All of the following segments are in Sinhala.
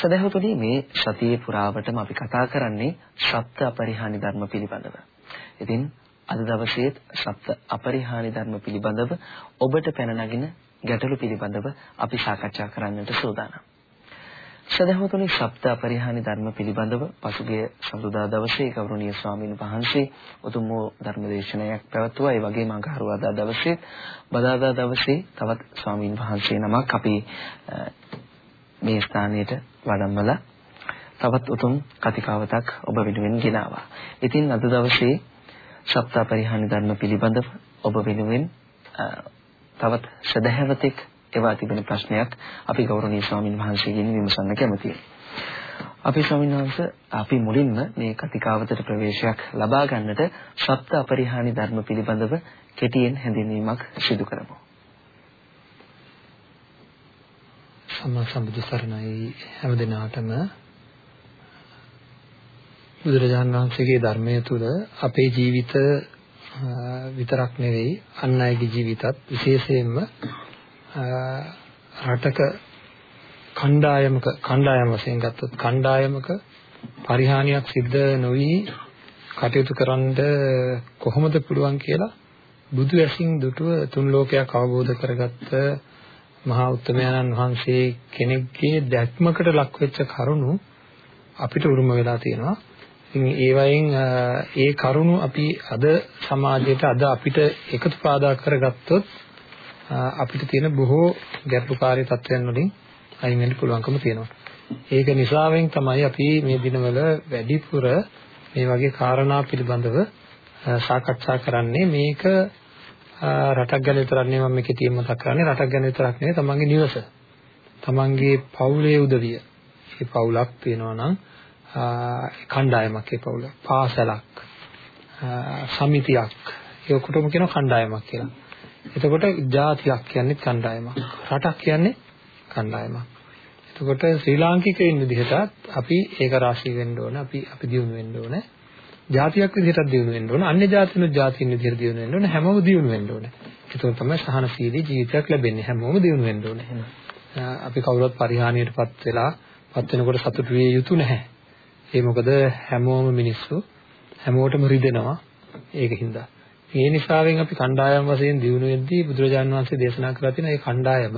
සදහතුනි මේ සතියේ පුරාවටම අපි කතා කරන්නේ සප්ත අපරිහානි ධර්ම පිළිබඳව. ඉතින් අද දවසේත් සප්ත අපරිහානි ධර්ම පිළිබඳව ඔබට පැන නගින ගැටලු පිළිබඳව අපි සාකච්ඡා කරන්නට සූදානම්. සදහවතුනි සප්ත අපරිහානි ධර්ම පිළිබඳව පසුගිය සඳුදා දවසේ ගෞරවනීය ස්වාමීන් වහන්සේ උතුම් වූ ධර්මදේශනයක් පැවැත්වුවා. ඒ වගේම අඟහරුවාදා දවසේ බදාදා දවසේ තවත් ස්වාමීන් වහන්සේ නමක් අපි මේ ස්ථානයට වඩම්මලා තවත් උතුම් කතිකාවතක් ඔබ වෙනුවෙන් ගෙනාවා. ඉතින් අද දවසේ සප්ත අපරිහානි ධර්ම පිළිබඳව ඔබ වෙනුවෙන් තවත් සදහැවතෙක් එවා තිබෙන ප්‍රශ්නයක් අපි ගෞරවනීය ස්වාමින් වහන්සේගෙන් විමසන්න කැමතියි. අපි ස්වාමීන් වහන්සේ අපි මුලින්ම මේ කතිකාවතට ප්‍රවේශයක් ලබා ගන්නට සප්ත අපරිහානි ධර්ම පිළිබඳව කෙටියෙන් හැඳින්වීමක් සිදු කරමු. සම්මා සම්බුදු සරණයි. හැම දිනාටම බුදුරජාණන් වහන්සේගේ ධර්මය තුළ අපේ ජීවිත විතරක් නෙවෙයි අන් අයගේ ජීවිතත් විශේෂයෙන්ම රටක කණ්ඩායමක කණ්ඩායම වශයෙන් ගත්තොත් කණ්ඩායමක පරිහානියක් සිද්ධ නොවි කටයුතු කරන්න කොහොමද පුළුවන් කියලා බුදු ඇසින් දුටුව තුන් ලෝකයක් අවබෝධ කරගත්ත මහා උත්තමයන්න් වහන්සේ කෙනෙක්ගේ දැක්මකට ලක් වෙච්ච කරුණු අපිට උරුම වෙලා තියෙනවා. ඉතින් ඒ වයින් ඒ කරුණු අපි අද සමාජයට අද අපිට එකතු පාදා කරගත්තොත් අපිට තියෙන බොහෝ ගැටලුකාරී තත්ත්වයන් වලින් අයින් වෙන්න පුළුවන්කම තියෙනවා. ඒක නිසාවෙන් තමයි අපි මේ දිනවල වැඩිපුර මේ වගේ කාරණා පිළිබඳව සාකච්ඡා කරන්නේ මේක රටක් ගැන විතරක් නෙවෙයි මම මේකේ තියෙන මතක් කරන්නේ රටක් ගැන විතරක් නෙවෙයි තමන්ගේ නිවස තමන්ගේ පවුලේ උදවිය මේ පවුලක් තියෙනවා නම් කණ්ඩායමක් ඒ පවුල පාසලක් සමිතියක් ඒ ඔක්කොටම කියනවා කණ්ඩායමක් කියලා එතකොට ජාතියක් කියන්නේ කණ්ඩායමක්. රටක් කියන්නේ කණ්ඩායමක්. එතකොට ශ්‍රී ලාංකිකයින් විදිහටත් අපි ඒක රාශී වෙන්න ඕන. අපි අපි දියුණු වෙන්න ඕන. ජාතියක් විදිහටත් දියුණු වෙන්න ඕන. අන්‍ය ජාතිනුත් ජාතීන් විදිහට දියුණු වෙන්න ඕන. හැමෝම දියුණු වෙන්න ඕන. එතකොට තමයි සහනශීලී ජීවිතයක් ලැබෙන්නේ. හැමෝම දියුණු වෙන්න ඕන. අපි කවුරුත් පරිහානියටපත් වෙලා පත් වෙනකොට සතුටු විය යුතු නැහැ. ඒ මොකද හැමෝම මිනිස්සු හැමෝටම රිදෙනවා. ඒකින්ද ඒ නිසාවෙන් අපි කණ්ඩායම් වශයෙන් දිනු වෙද්දී බුදුරජාන් වහන්සේ දේශනා කරලා තියෙන ඒ කණ්ඩායම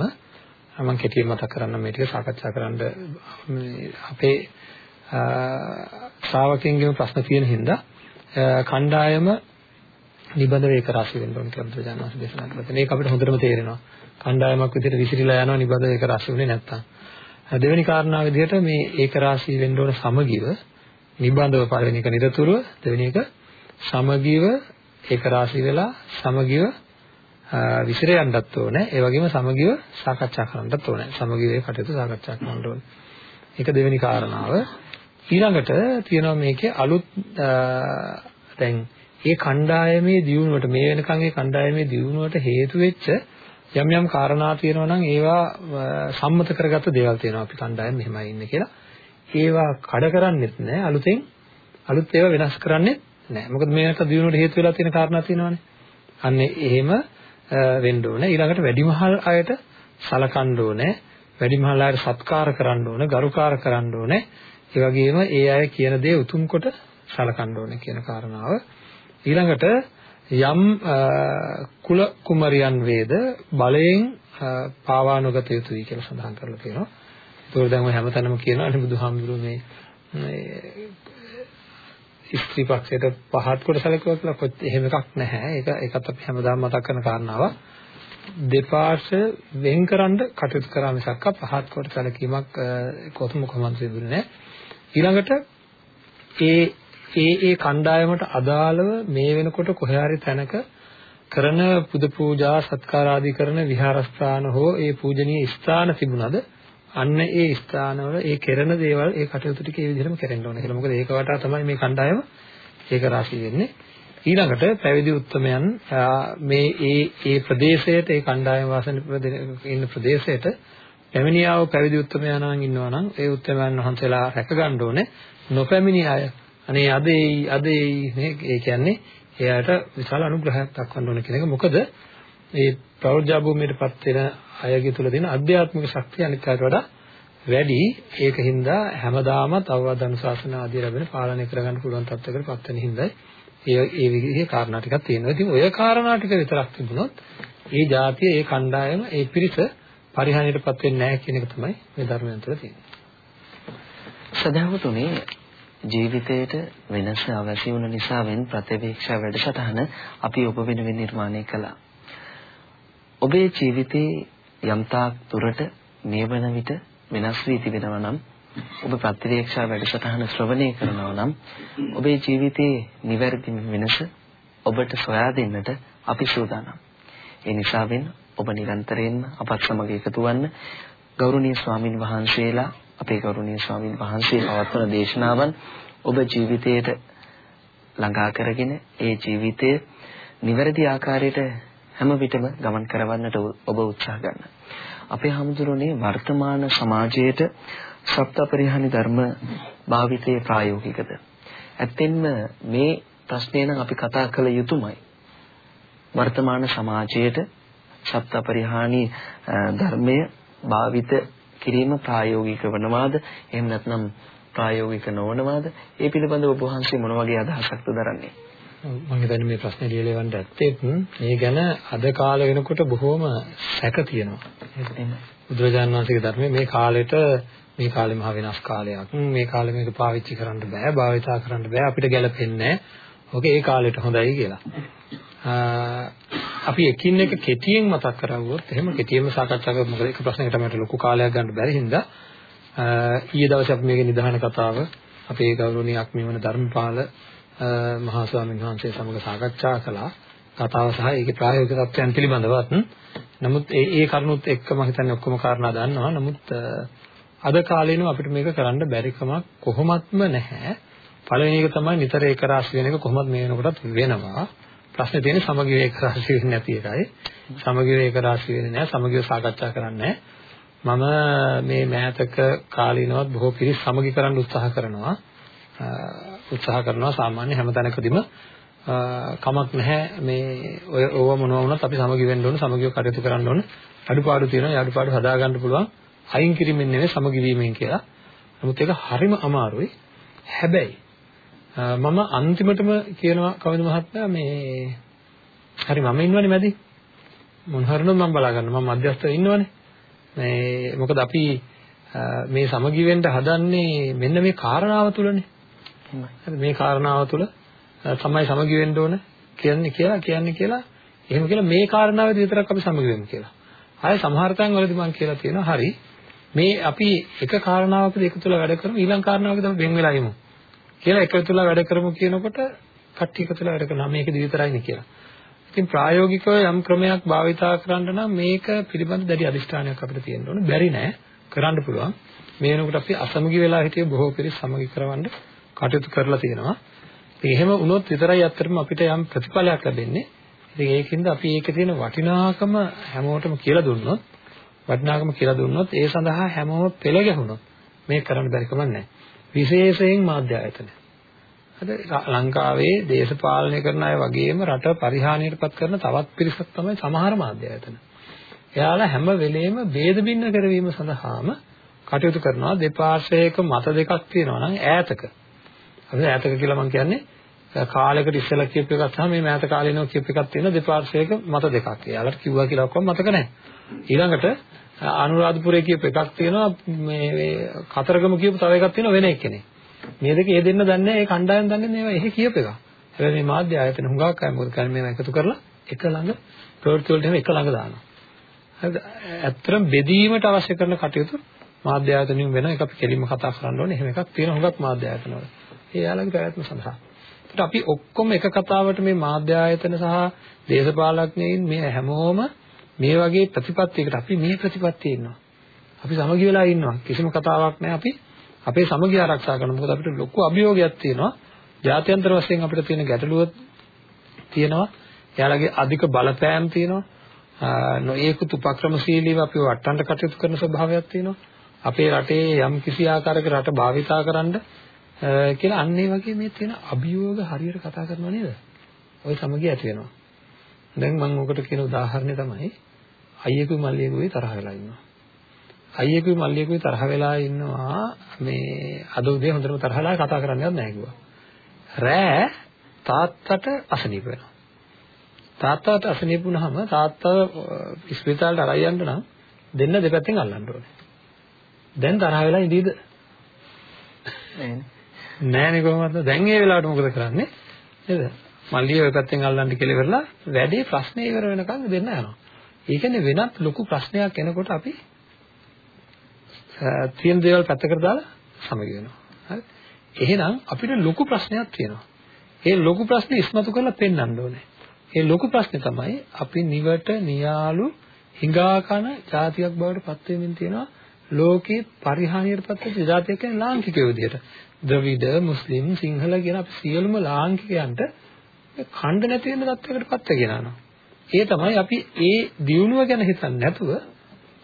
මම කෙටියෙන් මතක් කරන්න මේ ටික සාකච්ඡා කරන්න අපේ ශ්‍රාවකයන්ගේම ප්‍රශ්න තියෙන හින්දා කණ්ඩායම නිබඳව ඒක රාශි වෙන්න ඕන කියලා බුදුරජාණන් වහන්සේ දේශනා කරලා තියෙනවා. ඒක අපිට හොඳටම තේරෙනවා. කණ්ඩායමක් විදිහට විසිරීලා යනවා නිබඳව ඒක රාශි වෙන්නේ නැත්තම්. දෙවෙනි කාරණාව විදිහට මේ ඒක රාශි වෙන්න ඕන සමගිව නිබඳව පළවෙනි එක නිරතුරුව දෙවෙනි එක සමගිව ඒක රාශි වෙලා සමගිව විසිර යන්නත් ඕනේ. ඒ වගේම සමගිව සාකච්ඡා කරන්නත් ඕනේ. සමගිව ඒ කටයුතු සාකච්ඡා කරන්න ඕනේ. ඒක දෙවෙනි කාරණාව. ඊළඟට තියෙනවා මේකේ අලුත් දැන් මේ කණ්ඩායමේ දියුණුවට මේ වෙනකන් මේ කණ්ඩායමේ දියුණුවට හේතු වෙච්ච යම් යම් කාරණා තියෙනවා නම් ඒවා සම්මත කරගත්ත දේවල් තියෙනවා අපි කණ්ඩායම මෙහෙමයි ඉන්නේ කියලා. ඒවා කඩ කරන්නේත් නැහැ අලුතෙන් අලුත් ඒවා වෙනස් කරන්නේත් නැහැ. මොකද මේකට දිනුවට හේතු වෙලා තියෙන කාරණා තියෙනවානේ. අන්න එහෙම වෙන්න ඕනේ. ඊළඟට වැඩිමහල් අයට සලකන්න ඕනේ. වැඩිමහල් අයට සත්කාර කරන්න ඕනේ, ගරුකාර කරන්න ඕනේ. ඒ වගේම ඒ අය කියන දේ උතුම් කොට සලකන්න ඕනේ කියන කාරණාව. ඊළඟට යම් කුල කුමරියන් වේද බලයෙන් පාවා නොගත යුතුයි කියලා සඳහන් කරලා තියෙනවා. ඒකෝ දැන් ඔය හැමතැනම කියනවා නේ බුදුහාමුදුරුවෝ මේ ස්ත්‍රී පක්ෂයට පහත් කොට සැලකුවා කියලා කොත් එහෙම එකක් නැහැ. ඒක ඒකත් අපි හැමදාම මතක් කරන කාරණාවක්. දෙපාර්ශ්ව වෙන්කරන කටයුතු කරා මිසක් පහත් කොට සැලකීමක් කොතම කොහොමද සිදුුනේ නැහැ. ඊළඟට ඒ ඒ ඒ කණ්ඩායමට අදාළව මේ වෙනකොට කොහේ හරි තැනක කරන පුද පූජා සත්කාර ආදී කරන විහාරස්ථාන හෝ ඒ පූජනීය ස්ථාන තිබුණාද අන්න ඒ ස්ථානවල ඒ කෙරෙන දේවල් ඒ කටයුතු ටික ඒ විදිහටම කරන්න ඕනේ කියලා. මොකද ඒක වටා තමයි මේ කණ්ඩායම ඒක රාශී වෙන්නේ. ඊළඟට පැවිදි උත්තමයන් මේ ඒ ඒ ප්‍රදේශයට ඒ කණ්ඩායම වාසන ඉන්න ප්‍රදේශයට පැමිණියාව පැවිදි උත්තමයන්න් ඉන්නවා නම් ඒ උත්තමයන් වහන්සේලා රැක ගන්න ඕනේ. නොපැමිණි අය අනේ අදේ අදේ නේ ඒ කියන්නේ එයාට විශාල අනුග්‍රහයක් දක්වන්න ඕන කියන එක. මොකද මේ ප්‍රෞද්ධ භූමියටපත් වෙන අයගේ තුල තියෙන අධ්‍යාත්මික ශක්තිය අනිත් අයට වඩා වැඩි ඒකින්ද හැමදාමත් අවවාද අනුශාසන ආදී ලැබෙන පාලනය කරගන්න පුළුවන් තත්ත්වයකට පත් වෙන හින්දායි ඒ ඒ විදිහේ කාරණා ටිකක් තියෙනවා. ඉතින් ඔය කාරණා ටික විතරක් තිබුණොත් ඒ જાතිය ඒ කණ්ඩායම ඒ පිරිස පරිහානියටපත් වෙන්නේ නැහැ කියන එක තමයි මේ ධර්මයන් තුළ තියෙන්නේ. සදාවතුනේ ජීවිතයට වෙනස අවශ්‍ය වුණ නිසාවෙන් ප්‍රතිවීක්ෂා වැඩසටහන අපි ඔබ වෙනුවෙන් නිර්මාණය කළා. ඔබේ ජීවිතේ යම්තාක් දුරට මේ වන විට වෙනස් වී තිබෙනවා නම් ඔබ ප්‍රතිවීක්ෂා වැඩසටහන ශ්‍රවණය කරනවා නම් ඔබේ ජීවිතයේ නිවැරදි වෙනස ඔබට සොයා දෙන්නට අපි සූදානම්. ඒ නිසාවෙන් ඔබ නිරන්තරයෙන්ම අපත් සමග එකතු වන්න ගෞරවනීය ස්වාමින් වහන්සේලා අපේ ගෞරවනීය ස්වාමින් වහන්සේ පවත්වන දේශනාවන් ඔබ ජීවිතයට ළඟා කරගෙන ඒ ජීවිතය නිවැරදි ආකාරයට හැම විටම ගමන් කරවන්නට ඔබ උත්සාහ ගන්න. අපේ හැමදෙරෝනේ වර්තමාන සමාජයේට සප්තපරිහානි ධර්ම භාවිතයේ ප්‍රායෝගිකද? ඇත්තෙන්ම මේ ප්‍රශ්නේ නම් අපි කතා කළ යුතුමයි. වර්තමාන සමාජයේට සප්තපරිහානි ධර්මය භාවිත කිරීම ප්‍රායෝගික වනවාද? එහෙම නැත්නම් ප්‍රායෝගික නොවනවාද? ඒ පිළිබඳව ඔබ වහන්සේ මොන වගේ අදහසක්ද දරන්නේ? මම හිතන්නේ මේ ප්‍රශ්නේ ලියලවන්න ඇත්තෙත් මේ ගැන අද කාල වෙනකොට බොහොම සැක තියෙනවා. බුදුරජාණන් වහන්සේගේ ධර්මයේ මේ කාලෙට මේ කාලේ මහ වෙනස් කාලයක්. මේ කාලේ මේක පාවිච්චි කරන්න බෑ භාවිතා කරන්න බෑ අපිට ගැලපෙන්නේ නැහැ ඔක ඒ කාලෙට හොඳයි කියලා අපි එකින් එක කෙටියෙන් මතක් කරවුවොත් එහෙම කෙටියෙන්ම සාකච්ඡා කරමු මොකද? එක ප්‍රශ්නයකට මට ලොකු කාලයක් ගන්න බැරි හින්දා. ඊයේ දවසේ අපි මේකේ නිදාන කතාව අපේ ගෞරවනීය අක්මිවන ධර්මපාල මහා ස්වාමීන් වහන්සේ සමග සාකච්ඡා කළා. කතාව සහ ඒකේ ප්‍රායෝගික තත්ත්වයන් පිළිබඳවත්. නමුත් ඒ ඒ කරුණුත් එක්ක මම හිතන්නේ ඔක්කොම කාරණා දන්නවා. නමුත් අද කාලේනෝ අපිට මේක කරන්න බැරි කමක් කොහොමත්ම නැහැ. පළවෙනි එක තමයි නිතර ඒක රාශි වෙන එක කොහොමද මේ වෙනකොටත් වෙනවා. ප්‍රශ්නේ තියෙන්නේ සමගි වේක රාශි වෙන්නේ නැති එකයි. සමගි වේක රාශි වෙන්නේ නැහැ. සමගිව සාකච්ඡා කරන්නේ මම මේ මෑතක කාලීනවත් බොහෝ පිරිස් සමගි කරන්න උත්සාහ කරනවා. උත්සාහ කරනවා සාමාන්‍ය හැමතැනකදීම කමක් නැහැ මේ ඔය ඕව මොනවා වුණත් අපි සමගි වෙන්න ඕන සමගිව කටයුතු කරන්න ඕන අඩුපාඩු තියෙනවා ඒ අඩුපාඩු හදා ගන්න පුළුවන් අයින් කිරීමෙන් නෙවෙයි සමගි වීමෙන් කියලා. නමුත් ඒක හරිම අමාරුයි. හැබැයි මම අන්තිමටම කියනවා කවිද මහත්මයා මේ හරි මම ඉන්නවනේ මැදි. මොන හරිනොත් මම බලා ගන්නවා මම මධ්‍යස්ථව ඉන්නවනේ. මේ මොකද අපි මේ සමගි වෙන්න හදන්නේ මෙන්න මේ කාරණාව තුලනේ. හරි මේ කාරණාව තුල තමයි සමගි වෙන්න ඕන කියන්නේ කියලා කියන්නේ කියලා. එහෙම කියලා මේ කාරණාවෙදි විතරක් අපි සමගි වෙමු කියලා. ආයේ සමහර තැන් වලදී මම කියලා තියෙනවා හරි. මේ අපි එක කාරණාවකදී එකතු වෙලා වැඩ කරමු ඊළඟ කාරණාවකදී අපි වෙන් වෙලා ඉමු. කියලා එකතුලා වැඩ කරමු කියනකොට කට්ටිය එකතුලා වැඩ කරනවා මේකද විතරයිනේ කියලා. ඉතින් ප්‍රායෝගිකව යම් ක්‍රමයක් භාවිතා කරන්න නම් මේක පිළිබඳ දැඩි අදිෂ්ඨානයක් අපිට තියෙන්න ඕනේ. බැරි නෑ කරන්න පුළුවන්. මේ වෙනකොට අපි අසමගි වෙලා හිටිය බොහෝ පිරිස් සමගි කරවන්න කටයුතු කරලා තියෙනවා. ඉතින් එහෙම වුණොත් විතරයි අත්‍තරම අපිට යම් ප්‍රතිඵලයක් ලැබෙන්නේ. ඉතින් ඒකින්ද අපි ඒකේ තියෙන වටිනාකම හැමෝටම කියලා දුන්නොත් වටිනාකම කියලා දුන්නොත් ඒ සඳහා හැමෝම පෙළ ගැහුණොත් මේක කරන්න බැරි කමක් නැහැ. විශේෂයෙන් මාධ්‍ය ආයතන. හරි ලංකාවේ දේශපාලනය කරන අය වගේම රට පරිහානියටපත් කරන තවත් පිරිසක් තමයි සමහර මාධ්‍ය ආයතන. එයාලා හැම වෙලෙම ભેද බින්න කරවීම සඳහාම කටයුතු කරනවා දෙපාර්ශ්වයක මත දෙකක් තියෙනවා නම් ඈතක. අපි ඈතක කියලා මම කියන්නේ කාලයකට ඉස්සෙල්ලා කියපු එකක් සහ මේ මෑත කාලේනෝ කියපු එකක් තියෙන දෙපාර්ශ්වයක මත දෙකක්. එයාලට කිව්වා කියලා ඔක්කොම මතක නැහැ. ඊළඟට අනුරාධපුරයේ කියපු එකක් තියෙනවා මේ කතරගම කියපු තව එකක් තියෙනවා වෙන එක්කෙනෙක්. මේ දෙක ඒ දෙන්න දන්නේ ඒ කණ්ඩායම් දන්නේ මේවා එහෙ කියපු එක. හැබැයි මේ මාධ්‍ය ආයතන හුඟක් අය මොකද කරන්නේ මේවා එකතු කරලා එක ළඟ ප්‍රවෘත්ති වලට එහෙම එක ළඟ දානවා. හරිද? ඇත්තටම බෙදීමට අවශ්‍ය කරන කටයුතු මාධ්‍ය ආයතනින් වෙන එක අපි කෙලින්ම කතා කරන්න ඕනේ. එහෙම එකක් තියෙන හුඟක් මාධ්‍ය ආයතන වල. ඒ යාළගේ ප්‍රයත්න සඳහා. ඒත් අපි ඔක්කොම එක කතාවට මේ මාධ්‍ය ආයතන සහ දේශපාලඥයින් මේ හැමෝම මේ වගේ ප්‍රතිපත්තියකට අපි මේ ප්‍රතිපත්තියේ ඉන්නවා. අපි සමගි වෙලා ඉන්නවා. කිසිම කතාවක් නැහැ අපි අපේ සමගිය ආරක්ෂා කරනවා. මොකද අපිට ලොකු අභියෝගයක් තියෙනවා. ජාත්‍යන්තර වශයෙන් අපිට තියෙන ගැටලුව තියෙනවා. එයාලගේ අධික බලපෑම් තියෙනවා. නොඒකුත් උපක්‍රමශීලීව අපි වට්ටන්න කටයුතු කරන ස්වභාවයක් තියෙනවා. අපේ රටේ යම් කිසි ආකාරයක රට භාවිතා කරන්න කියලා අන්න ඒ වගේ මේ තියෙන අභියෝග හරියට කතා කරනව නේද? ওই සමගිය ඇති වෙනවා. දැන් මම ඔකට කියන උදාහරණය තමයි අයියෙකු මල්ලියෙකුගේ තරහ වෙලා ඉන්නවා. අයියෙකුයි මල්ලියෙකුයි තරහ වෙලා ඉන්නවා මේ අද උදේ හොඳටම තරහලා කතා කරන්නවත් නැහැ කිව්වා. රෑ තාත්තට අසනීප වෙනවා. තාත්තාට අසනීප වුණාම තාත්තාව ස්පිතාලට අරයි යන්න නම් දෙන්න දෙපැත්තෙන් අල්ලන්න ඕනේ. දැන් තරහ වෙලා ඉඳීද? නෑනේ කොහොමද? දැන් ඒ වෙලාවට මොකද කරන්නේ? නේද? මල්ලිය ඔය පැත්තෙන් අල්ලන්න කියලා ඉවරලා වැඩේ ප්‍රශ්නේ ඉවර වෙනකන් දෙන්න යනවා. ඒ කියන්නේ වෙනත් ලොකු ප්‍රශ්නයක් එනකොට අපි තියෙන දේවල් පැත්තකට දාලා සමග වෙනවා. හරි? එහෙනම් අපිට ලොකු ප්‍රශ්නයක් තියෙනවා. ඒ ලොකු ප්‍රශ්නේ ඉස්මතු කරලා පෙන්වන්න ඕනේ. ඒ ලොකු ප්‍රශ්නේ තමයි අපි නිවට නියාලු හිඟා කන જાතියක් බවට පත් වෙමින් තියෙනවා. ලෝකේ පරිහානියට පත් වෙච්ච જાතියක් කියන්නේ ලාංකිකයෝ විදියට. ද්‍රවිඩ, මුස්ලිම්, සිංහල කියන අපි සියලුම ලාංකිකයන්ට ඛණ්ඩ නැති වෙන තත්යකට පත් වෙගෙනනවා. ඒ තමයි අපි ඒ දියුණුව ගැන හිතන්නේ නැතුව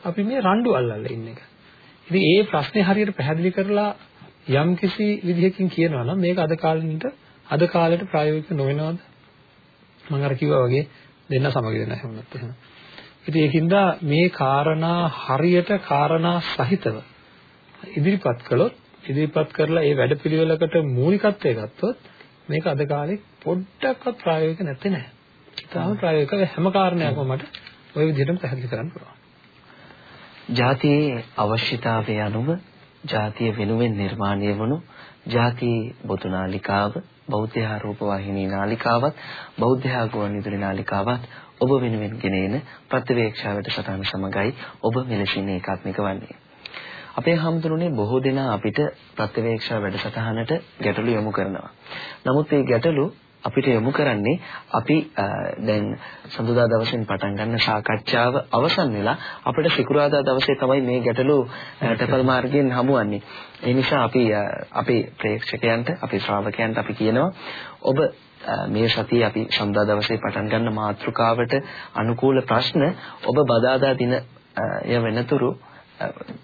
අපි මේ රණ්ඩු අල්ලලා ඉන්න එක. ඉතින් ඒ ප්‍රශ්නේ හරියට පැහැදිලි කරලා යම් කිසි විදිහකින් කියනවා නම් මේක අද කාලෙට අද කාලෙට ප්‍රායෝගික නොවෙනවද? මම අර කිව්වා වගේ දෙන්න සමග වෙන හැමෝත් එහෙම. ඉතින් ඒකින්ද මේ කාරණා හරියට කාරණා සහිතව ඉදිරිපත් කළොත් ඉදිරිපත් කරලා ඒ වැඩපිළිවෙලකට මූලිකත්වය ගත්තොත් මේක අද කාලේ පොඩ්ඩක්වත් ප්‍රායෝගික නැත්තේ නෑ. තාම ප්‍රායෝගික හැම කාරණයක්ම මට ওই විදිහටම පැහැදිලි කරන්න පුළුවන්. ජාතියේ අවශ්‍යතාවය අනුව ජාතිය වෙනුවෙන් නිර්මාණය වුණු ජාතියේ බොතු නාලිකාව බෞද්ධ ආරෝප වාහිනී නාලිකාවත් බෞද්ධ ආගමනිදුරි නාලිකාවත් ඔබ වෙනුවෙන් ගෙනෙන ප්‍රතිවේක්ෂා වැඩසටහන සමගයි ඔබ මෙලෙසින් ඒකාත්මික වන්නේ. අපේ හැමදෙරුනේ බොහෝ දෙනා අපිට ප්‍රතිවේක්ෂා වැඩසටහනට ගැටලු යොමු කරනවා. නමුත් මේ ගැටලු අපිට යොමු කරන්නේ අපි දැන් සඳුදා දවසෙන් පටන් ගන්න සාකච්ඡාව අවසන් වෙලා අපිට සිකුරාදා දවසේ තමයි මේ ගැටලු ටෙපල් මාර්ගයෙන් හමුවන්නේ. ඒ නිසා අපි අපේ ප්‍රේක්ෂකයන්ට අපේ ශ්‍රාවකයන්ට අපි කියනවා ඔබ මේ සතියේ අපි සඳුදා දවසේ පටන් ගන්න මාතෘකාවට අනුකූල ප්‍රශ්න ඔබ බදාදා දින ය වෙනතුරු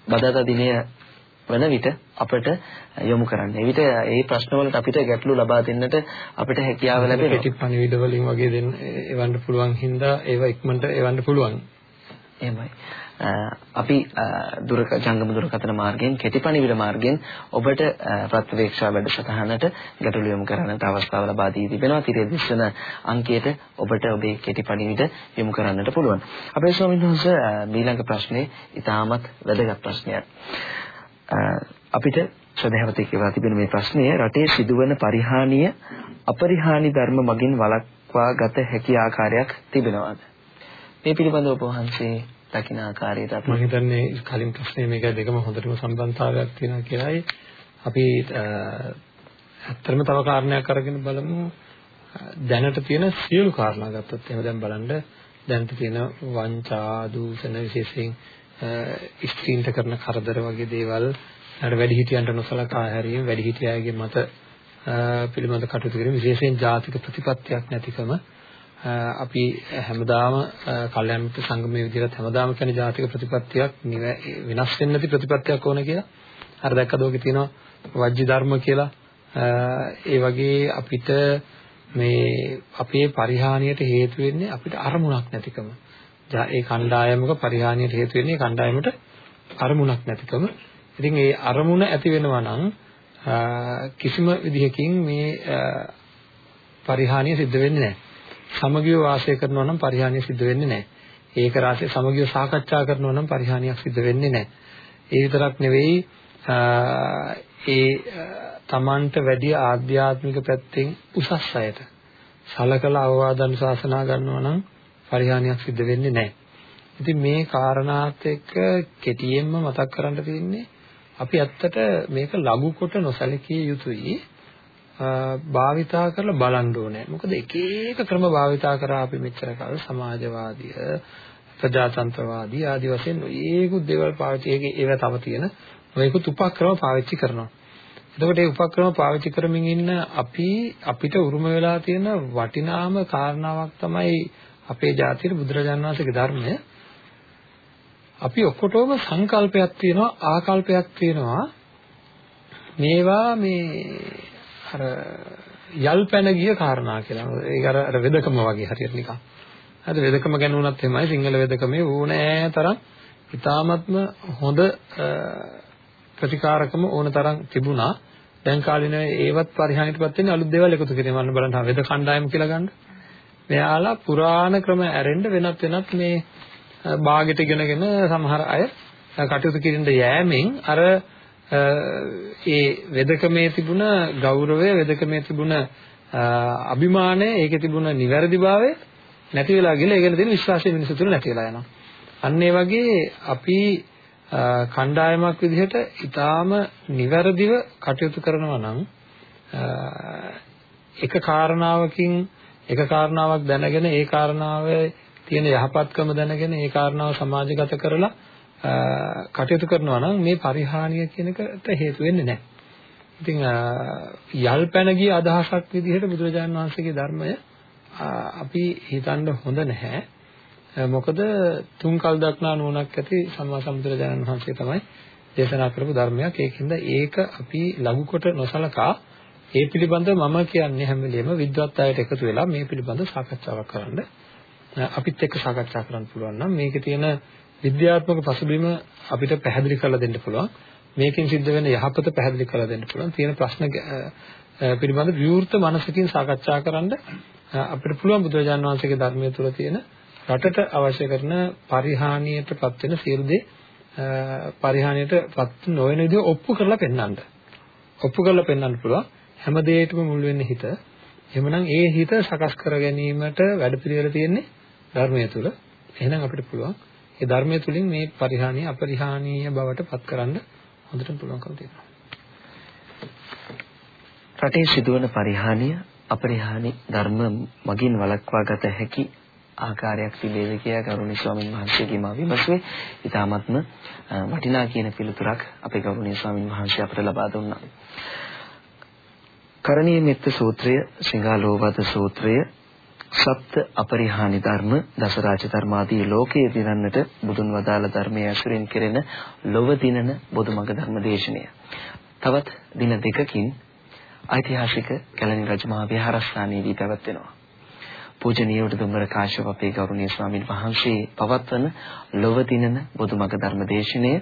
බදාදා දිනය වන විට අපට යොමු කරන්න. ඒ විට ඒ ප්‍රශ්නවලට අපිට ගැටලු ලබා දෙන්නට අපිට හැකියාව ලැබෙනවා. පිටි පණිවිඩ වලින් වගේ දෙන්න එවන්න පුළුවන් හින්දා ඒවා ඉක්මනට එවන්න පුළුවන්. එහෙමයි. අපි දුරක ජංගම දුරකථන මාර්ගයෙන් කෙටිපණිවිඩ මාර්ගයෙන් ඔබට ප්‍රතිවේක්ෂා වැඩසටහනට ගැටළු යොමු කරන්නට අවස්ථාව ලබා දී තිබෙනවා. තිරේ දිස්සන අංකයට ඔබට ඔබේ කෙටිපණිවිඩ යොමු කරන්නට පුළුවන්. අපේ ස්වාමීන් වහන්සේ ඊළඟ ප්‍රශ්නේ ඉතාමත් වැදගත් ප්‍රශ්නයක්. අපිට සදහැවතේ කියලා තිබෙන මේ ප්‍රශ්නය රටේ සිදුවන පරිහානිය අපරිහානි ධර්ම මගින් වළක්වා ගත හැකි ආකාරයක් තිබෙනවාද? මේ පිළිබඳව ඔබ වහන්සේ දකින ආකාරයට අපි මම හිතන්නේ කලින් ප්‍රශ්නේ මේක දෙකම හොඳටම සම්බන්ධතාවයක් තියෙනවා කියලායි. අපි ඇත්තටම තව කාරණයක් අරගෙන බලමු. දැනට තියෙන සියලු කාරණා ගත්තොත් එහෙම දැන් බලන්න. දැනට තියෙන වංචා දූෂණ විශේෂයෙන් ස්ත්‍රීන්ට කරන කරදර වගේ දේවල් අර වැඩිහිටියන්ට නොසලකා හැරීම වැඩිහිටියගේ මත පිළිබඳ කටයුතු කිරීම විශේෂයෙන් ජාතික ප්‍රතිපත්තියක් නැතිකම අපි හැමදාම කල්යම් මිත්‍ර සංගමයේ විදිහට හැමදාම කියන්නේ ජාතික ප්‍රතිපත්තියක් වෙනස් වෙන්නේ නැති ප්‍රතිපත්තියක් ඕන කියලා. අර දැක්කද ඔගේ තියෙනවා වජ්ජි ධර්ම කියලා. ඒ වගේ අපිට මේ අපේ පරිහානියට හේතු වෙන්නේ අපිට අරමුණක් නැතිකම. ඒ කණ්ඩායමක පරිහානියට හේතු වෙන්නේ කණ්ඩායමට අරමුණක් නැතිකම. ඉතින් ඒ අරමුණ ඇති වෙනවා නම් කිසිම විදිහකින් මේ පරිහානිය සිද්ධ වෙන්නේ නැහැ. සමගියව වාසය කරනවා නම් පරිහානිය සිද්ධ වෙන්නේ නැහැ. ඒක රාශිය සමගියව සාකච්ඡා කරනවා නම් පරිහානියක් සිද්ධ වෙන්නේ නැහැ. ඒ විතරක් නෙවෙයි ඒ තමන්ට වැඩි ආධ්‍යාත්මික පැත්තෙන් උසස් අයට සලකලා අවවාද අනුශාසනා ගන්නවා නම් පරිහානියක් සිද්ධ වෙන්නේ නැහැ. ඉතින් මේ කාරණාත් එක්ක කෙටියෙන්ම මතක් කරන්න තියෙන්නේ අපි ඇත්තට මේක ලඝු කොට නොසැලකිය යුතුයි. භාවිතා කරලා බලන්න ඕනේ. මොකද එක එක ක්‍රම භාවිතා කරා අපි මෙච්චර කාල සමාජවාදීය ප්‍රජාතන්ත්‍රවාදී ආදි වශයෙන් ඒකුත් දේවල් පාවිච්චි ඒකේ ඒවා තව තියෙන මේකුත් උපක්‍රම පාවිච්චි කරනවා. එතකොට මේ උපක්‍රම පාවිච්චි කරමින් ඉන්න අපි අපිට උරුම වෙලා තියෙන වටිනාම කාරණාවක් තමයි අපේ ජාතියේ බුදුරජාණන් වහන්සේගේ ධර්මය අපි ඔක්කොටම සංකල්පයක් තියෙනවා ආකල්පයක් තියෙනවා මේවා මේ අර යල් පැන ගිය කාරණා කියලා. ඒක අර අර වෙදකම වගේ හරියට නිකන්. හරි වෙදකම ගැන උනත් එමය සිංහල වෙදකමේ ඕනෑ තරම් ඊ타ත්ම හොඳ ප්‍රතිකාරකම ඕන තරම් තිබුණා. දැන් කාලින ඒවත් පරිහානියටපත් වෙන්නේ අලුත් දේවල් එකතු කිරීම. අන්න බලන්න වෙද කණ්ඩායම කියලා ගන්න. මෙයාලා පුරාණ ක්‍රම ඇරෙන්න වෙනත් වෙනත් මේ බාගෙට ඉගෙනගෙන සමහර අය කටයුතු කිරින්න යෑමෙන් අර ඒ වෙදකමේ තිබුණ ගෞරවය වෙදකමේ තිබුණ අභිමානය ඒකේ තිබුණ නිවැරදිභාවය නැති වෙලා ගිහලා ඒකෙන් තියෙන විශ්වාසය මිනිස්සු තුළ නැති වෙලා යනවා. අන්න ඒ වගේ අපි කණ්ඩායමක් විදිහට ඊටාම නිවැරදිව කටයුතු කරනවා නම් එක කාරණාවකින් එක කාරණාවක් දැනගෙන ඒ කාරණාවේ තියෙන යහපත්කම දැනගෙන ඒ කාරණාව සමාජගත කරලා කටයුතු කරනවා නම් මේ පරිහානිය කියන එකට හේතු වෙන්නේ නැහැ. ඉතින් යල්පැන ගිය අදහසක් විදිහට බුදුරජාණන් වහන්සේගේ ධර්මය අපි හිතන්න හොඳ නැහැ. මොකද තුන් කල් දක්නා නුවණක් ඇති සම්මා සම්බුදුරජාණන් වහන්සේ තමයි දේශනා කරපු ධර්මයක්. ඒකින්ද ඒක අපි ලඝු කොට නොසලකා ඒ පිළිබඳව මම කියන්නේ හැම වෙලෙම විද්වත් අයට එකතු වෙලා මේ පිළිබඳව සාකච්ඡාවක් කරන්න අපිත් එක්ක සාකච්ඡා කරන්න පුළුවන් නම් මේකේ තියෙන විද්‍යාත්මක පසුබිම අපිට පැහැදිලි කරලා දෙන්න පුළුවන්. මේකෙන් සිද්ධ වෙන යහපත පැහැදිලි කරලා දෙන්න පුළුවන්. තියෙන ප්‍රශ්න පිළිබඳ විවෘත මනසකින් සාකච්ඡා කරන්න අපිට පුළුවන් බුදුරජාණන් වහන්සේගේ ධර්මයේ තුල තියෙන රටට අවශ්‍ය කරන පරිහානියටපත් වෙන සියලු දේ පරිහානියටපත් නොවන විදිහ ඔප්පු කරලා පෙන්වන්න. ඔප්පු කරලා පෙන්වන්න පුළුවන්. හැම දෙයකටම මුල් වෙන්නේ හිත. එහෙමනම් ඒ හිත සකස් කර ගැනීමට වැඩපිළිවෙල තියෙන්නේ ධර්මයේ තුල. එහෙනම් අපිට පුළුවන් ඒ ධර්මයේ තුලින් මේ පරිහානිය අපරිහානීය බවට පත් කරන්න හොඳටම පුළුවන්කම තියෙනවා. රටේ සිදුවන පරිහානිය අපරිහානි ධර්ම මගින් වළක්වා ගත හැකි ආකාරයක් තිබේද කියලා ගෞරවනීය ස්වාමීන් වහන්සේගේ මා විමසුවේ. ඊටාත්ම වටිනා කියන පිළිතුරක් අපේ ගෞරවනීය ස්වාමීන් වහන්සේ අපට ලබා දුන්නා. කරණීය මෙත්ත සූත්‍රය, සිංහලෝවද සූත්‍රය, සප්ත අපරිහානි ධර්ම, දසරාජ ධර්මාදී ලෝකයේ දිනන්නට බුදුන් වදාළ ධර්මයේ ඇසුරින් කෙරෙන ලොව දිනන බුදුමග ධර්ම දේශනය. තවත් දින දෙකකින් ඓතිහාසික කැලණි රජමහා විහාරස්ථානයේදී පැවැත්වෙනවා. පූජනීය උඩුදුම්බර කාශ්‍යප අපේ ගෞරවනීය ස්වාමීන් වහන්සේ පවත්වන ලොව දිනන බුදුමග ධර්ම දේශනය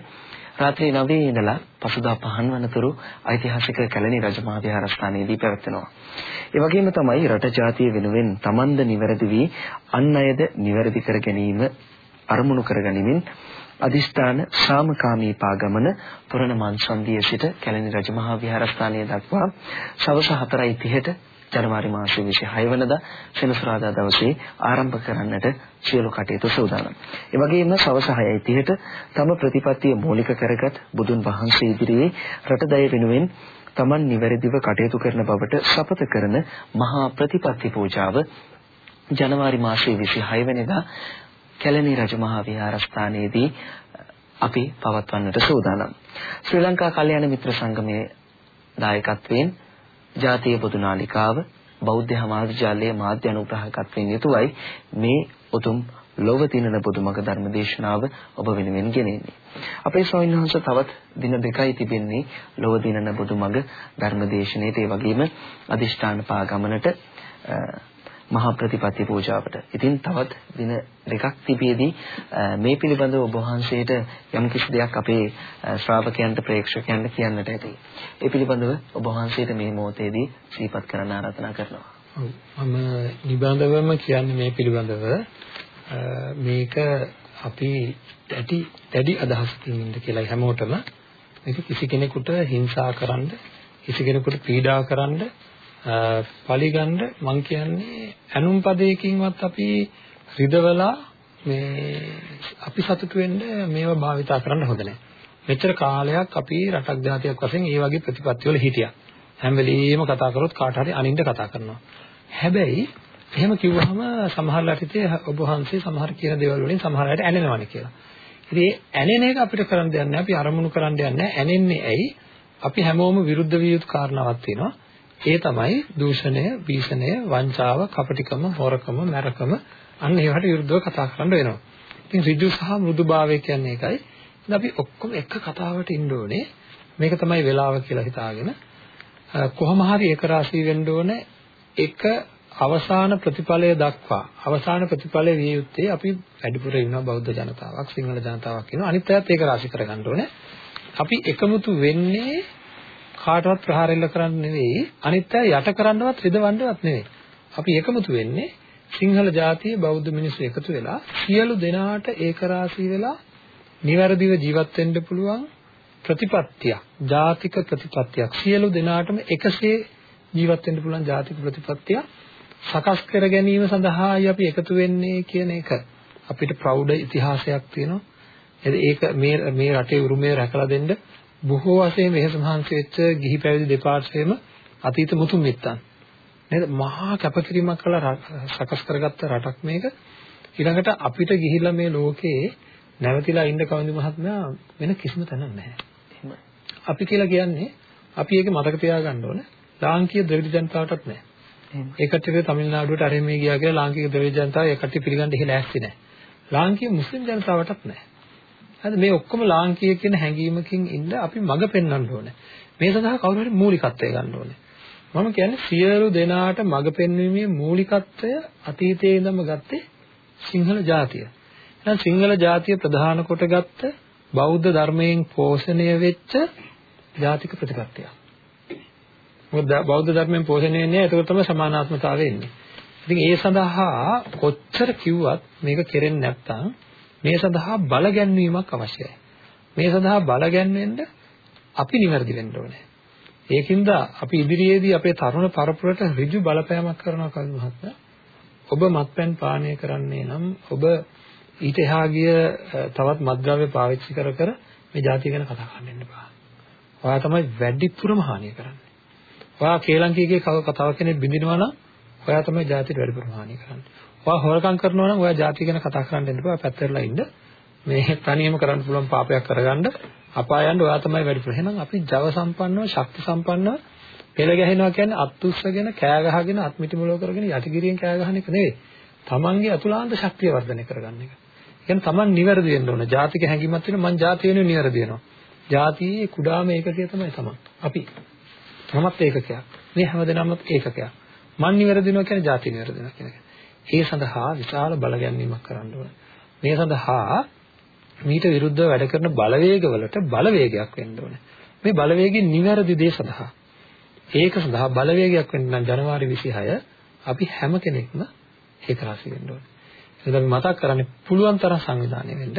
රාත්‍රී 9 ඉඳලා පසුදා පහන් වනතුරු ඓතිහාසික කැලණි රජමහා විහාරස්ථානයේදී පැවැත්වෙනවා. ඒ වගේම තමයි රට ජාතිය වෙනුවෙන් තමන්ද නිවැරදි වී අන් අයද නිවැරදි කර ගැනීම අරමුණු කරගනිමින් අදිෂ්ඨාන සාමකාමී පාගමන තොරණ මන්සන්දිය සිට කැලණි රජමහා විහාරස්ථානය දක්වා සවස 4:30ට ජනවාරි මාසයේ 26 වෙනිදා සෙනසුරාදා දවසේ ආරම්භ කරන්නට සියලු කටයුතු සූදානම්. ඒ වගේම සවස් 6:30ට තම ප්‍රතිපත්තිය මූලික කරගත් බුදුන් වහන්සේ ඉදිරියේ රටදය වෙනුවෙන් තමන් නිවැරදිව කටයුතු කරන බවට શපථ කරන මහා ප්‍රතිපත්ති පූජාව ජනවාරි මාසයේ 26 වෙනිදා කැලණි රජමහා විහාරස්ථානයේදී අපි පවත්වන්නට සූදානම්. ශ්‍රී ලංකා කල්යාණ මිත්‍ර සංගමයේ දායකත්වයෙන් ජාතීය පොදු නාලිකාව බෞද්ධ සමාජාලයේ මාධ්‍ය අනුග්‍රහකත්වයෙන් යුතුවයි මේ උතුම් ලොව දිනන බුදුමග ධර්ම දේශනාව ඔබ වෙනුවෙන් ගෙනෙන්නේ. අපේ ස්වාමීන් වහන්සේ තවත් දින දෙකයි තිබෙන්නේ ලොව දිනන බුදුමග ධර්ම දේශනාවේ ඒ වගේම අදිෂ්ඨාන පාගමනට මහා ප්‍රතිපත්ති පූජාවට. ඉතින් තවත් දින දෙකක් තිබියදී මේ පිළිබඳව ඔබ වහන්සේට යම් කිසි දෙයක් අපේ ශ්‍රාවකයන්ට ප්‍රේක්ෂකයන්ට කියන්නට ඇති. ඒ පිළිබඳව ඔබ වහන්සේට මේ මොහොතේදී සිහිපත් කරන්න ආරාධනා කරනවා. ඔව් මම නිබඳවම කියන්නේ මේ පිළිබඳව මේක අපි දැඩි දැඩි අදහසකින් ඉන්න කියලා හැමෝටම මේක කිසි කෙනෙකුට හිංසා කරන්න කිසි කෙනෙකුට පීඩා කරන්න පරිගන්න මං කියන්නේ ඇනුම් පදයකින්වත් අපි රිදවලා මේ අපි සතුටු වෙන්න මේවා භාවිතා කරන්න හොඳ නැහැ. මෙච්චර කාලයක් අපි රටක් ජාතියක් වශයෙන් ඒ වගේ ප්‍රතිපත්ති වල හිටියා. හැම වෙලෙම කතා කරොත් කාට හරි අනින්ද කතා කරනවා. හැබැයි එහෙම කිව්වහම සමහරලාට ඉතින් ඔබ වහන්සේ සමහර කියන දේවල් වලින් සමහර අයට ඇනෙනවනේ කියලා. ඉතින් ඇනෙන එක අපිට කරන්න දෙයක් නැහැ. අපි අරමුණු කරන්න දෙයක් නැහැ. ඇනෙන්නේ ඇයි? අපි හැමෝම විරුද්ධ විය යුතු කාරණාවක් තියෙනවා. ඒ තමයි දූෂණය, බීසණය, වංචාව, කපටිකම, හොරකම, මරකම අන්න ඒවට විරුද්ධව කතා කරන්න වෙනවා. ඉතින් ඍජු සහ මෘදුභාවය කියන්නේ ඒකයි. ඉතින් අපි ඔක්කොම එක කතාවට ඉන්න ඕනේ. මේක තමයි වෙලාව කියලා හිතාගෙන කොහොම හරි එක රාශී වෙන්න ඕනේ. එක අවසාන ප්‍රතිඵලය දක්වා අවසාන ප්‍රතිඵලය විය යුත්තේ අපි වැඩිපුර ඉන්නවා බෞද්ධ ජනතාවක් සිංහල ජනතාවක් ඉන්නවා අනිත් අයත් ඒක රාශි කරගන්න ඕනේ අපි එකමුතු වෙන්නේ කාටවත් ප්‍රහාර එල්ල කරන්න නෙවෙයි අනිත් අය යට කරන්නවත් රිදවන්නවත් නෙවෙයි. අපි එකමුතු වෙන්නේ සිංහල ජාතියේ බෞද්ධ මිනිස්සු එකතු වෙලා සියලු දෙනාට ඒක රාශී වෙලා නිවැරදිව ජීවත් වෙන්න පුළුවන් ප්‍රතිපත්තියක් ජාතික ප්‍රතිපත්තියක්. සියලු දෙනාටම එකසේ ජීවත් වෙන්න පුළුවන් ජාතික ප්‍රතිපත්තිය සකස් කර ගැනීම සඳහායි අපි එකතු වෙන්නේ කියන එක. අපිට ප්‍රෞಢ ඉතිහාසයක් තියෙනවා. ඒක මේ මේ රටේ උරුමය රැකලා දෙන්න බොහෝ වශයෙන් වෙහෙස මහන්සි වෙච්ච ගිහි පැවිදි දෙපාර්ශ්වයේම අතීත මුතුන් මිත්තන්. නේද? මහා කැපකිරීමක් කළා සකස් කරගත්ත රටක් මේක. ඊළඟට අපිට ගිහිල්ලා මේ ලෝකේ නැවතිලා ඉන්න කවුද මහත්මයා වෙන කිසිම තැනක් නැහැ. අපි කියලා කියන්නේ අපි ඒක මතක තියාගන්න ඕනේ. ලාංකීය ද්‍රවිඩ ජනතාවටත් නැහැ. ඒ කට්ටිය තමිල්නාඩුවට අරගෙන මේ ගියා කියලා ලාංකික ද්‍රවිඩ ජනතාව ඒ කට්ටිය පිළිගන්න එහෙ ලෑස්ති නැහැ. ලාංකීය මුස්ලිම් ජනතාවටත් නැහැ. හරිද මේ ඔක්කොම ලාංකීය කියන හැඟීමකින් ඉන්න අපි මඟ පෙන්වන්න ඕනේ. මේ සඳහා කවුරු හරි මූලිකත්වය ගන්න ඕනේ. මම කියන්නේ සියලු දෙනාට මඟ පෙන්වීමේ මූලිකත්වය අතීතයේ ඉඳන්ම ගත්තේ සිංහල ජාතිය. එහෙනම් සිංහල ජාතිය ප්‍රධාන කොටගත්ත බෞද්ධ ධර්මයෙන් පෝෂණය වෙච්ච ජාතික ප්‍රතිපත්තියක්. මොකද බෞද්ධ ධර්මයෙන් පෝෂණය වෙන්නේ ඒක තමයි සමානාත්මතාවය එන්නේ. ඉතින් ඒ සඳහා කොච්චර කිව්වත් මේක කෙරෙන්නේ නැත්නම් මේ සඳහා බල ගැන්වීමක් අවශ්‍යයි. මේ සඳහා බල ගැන්වෙන්න අපි නිවැරදි වෙන්න ඕනේ. ඒකින්ද අපි ඉදිරියේදී අපේ තරුණ පරපුරට ඍජු බලපෑමක් කරනවා කවුද මහත්තයා? ඔබ මත්පැන් පානය කරන්නේ නම් ඔබ ඊට එහා ගිය තවත් මත්ද්‍රව්‍ය පාවිච්චි කර කර මේ ජාතිය ගැන කතා කරන්න එන්න බෑ. ඔයා තමයි වැඩිපුරම හානිය කරන්නේ. ඔයා කේලංකීගේ කතාව කෙනෙක් බින්දිනවා නම් ඔයා තමයි ජාතියට වැඩිපුරම හානිය කරන්නේ. ඔයා හොරකම් කරනවා නම් ඔයා ජාතිය ගැන කතා කරන්න එන්න බෑ. පැත්තටලා ඉන්න. මේ තනියම කරන්න පුළුවන් පාපයක් කරගන්න අපාය යන්න ඔයා තමයි වැඩිපුර. එහෙනම් අපි ජව සම්පන්නව, ශක්ති සම්පන්නව පෙළ ගැහෙනවා කියන්නේ අත්උස්සගෙන, කෑ ගහගෙන, අත්මිටි මොලෝ කරගෙන යටිගිරියෙන් කෑ ගහන එක නෙවෙයි. තමන්ගේ අතුලාන්ත ශක්තිය වර්ධනය කරගන්න එක. කියන්නේ තමන් නිවැරදි වෙන්න ඕන. ජාතික හැඟීමක් තියෙන මං ජාතිය වෙනුවෙන් නිවැරදි වෙනවා. ජාතියේ කුඩාම ඒකකය තමයි තමන්. අපි. මමත් ඒකකයක්. මේ හැමදෙනාම ඒකකයක්. මන් නිවැරදි වෙනවා කියන්නේ ජාතිය නිවැරදි වෙනවා කියන එක. ඒ සඳහා විශාල බලගැන්වීමක් කරන්න ඕන. මේ සඳහා මීට විරුද්ධව වැඩ කරන බලවේගවලට බලවේගයක් වෙන්න ඕනේ. මේ බලවේගයේ නිවැරදි දේ සඳහා ඒක සඳහා බලවේගයක් වෙන්න නම් ජනවාරි 26 අපි හැම කෙනෙක්ම ඒක රාශි වෙන්න ඕනේ. එහෙනම් අපි මතක් කරන්නේ පුළුවන් තරම් සංවිධානය වෙන්න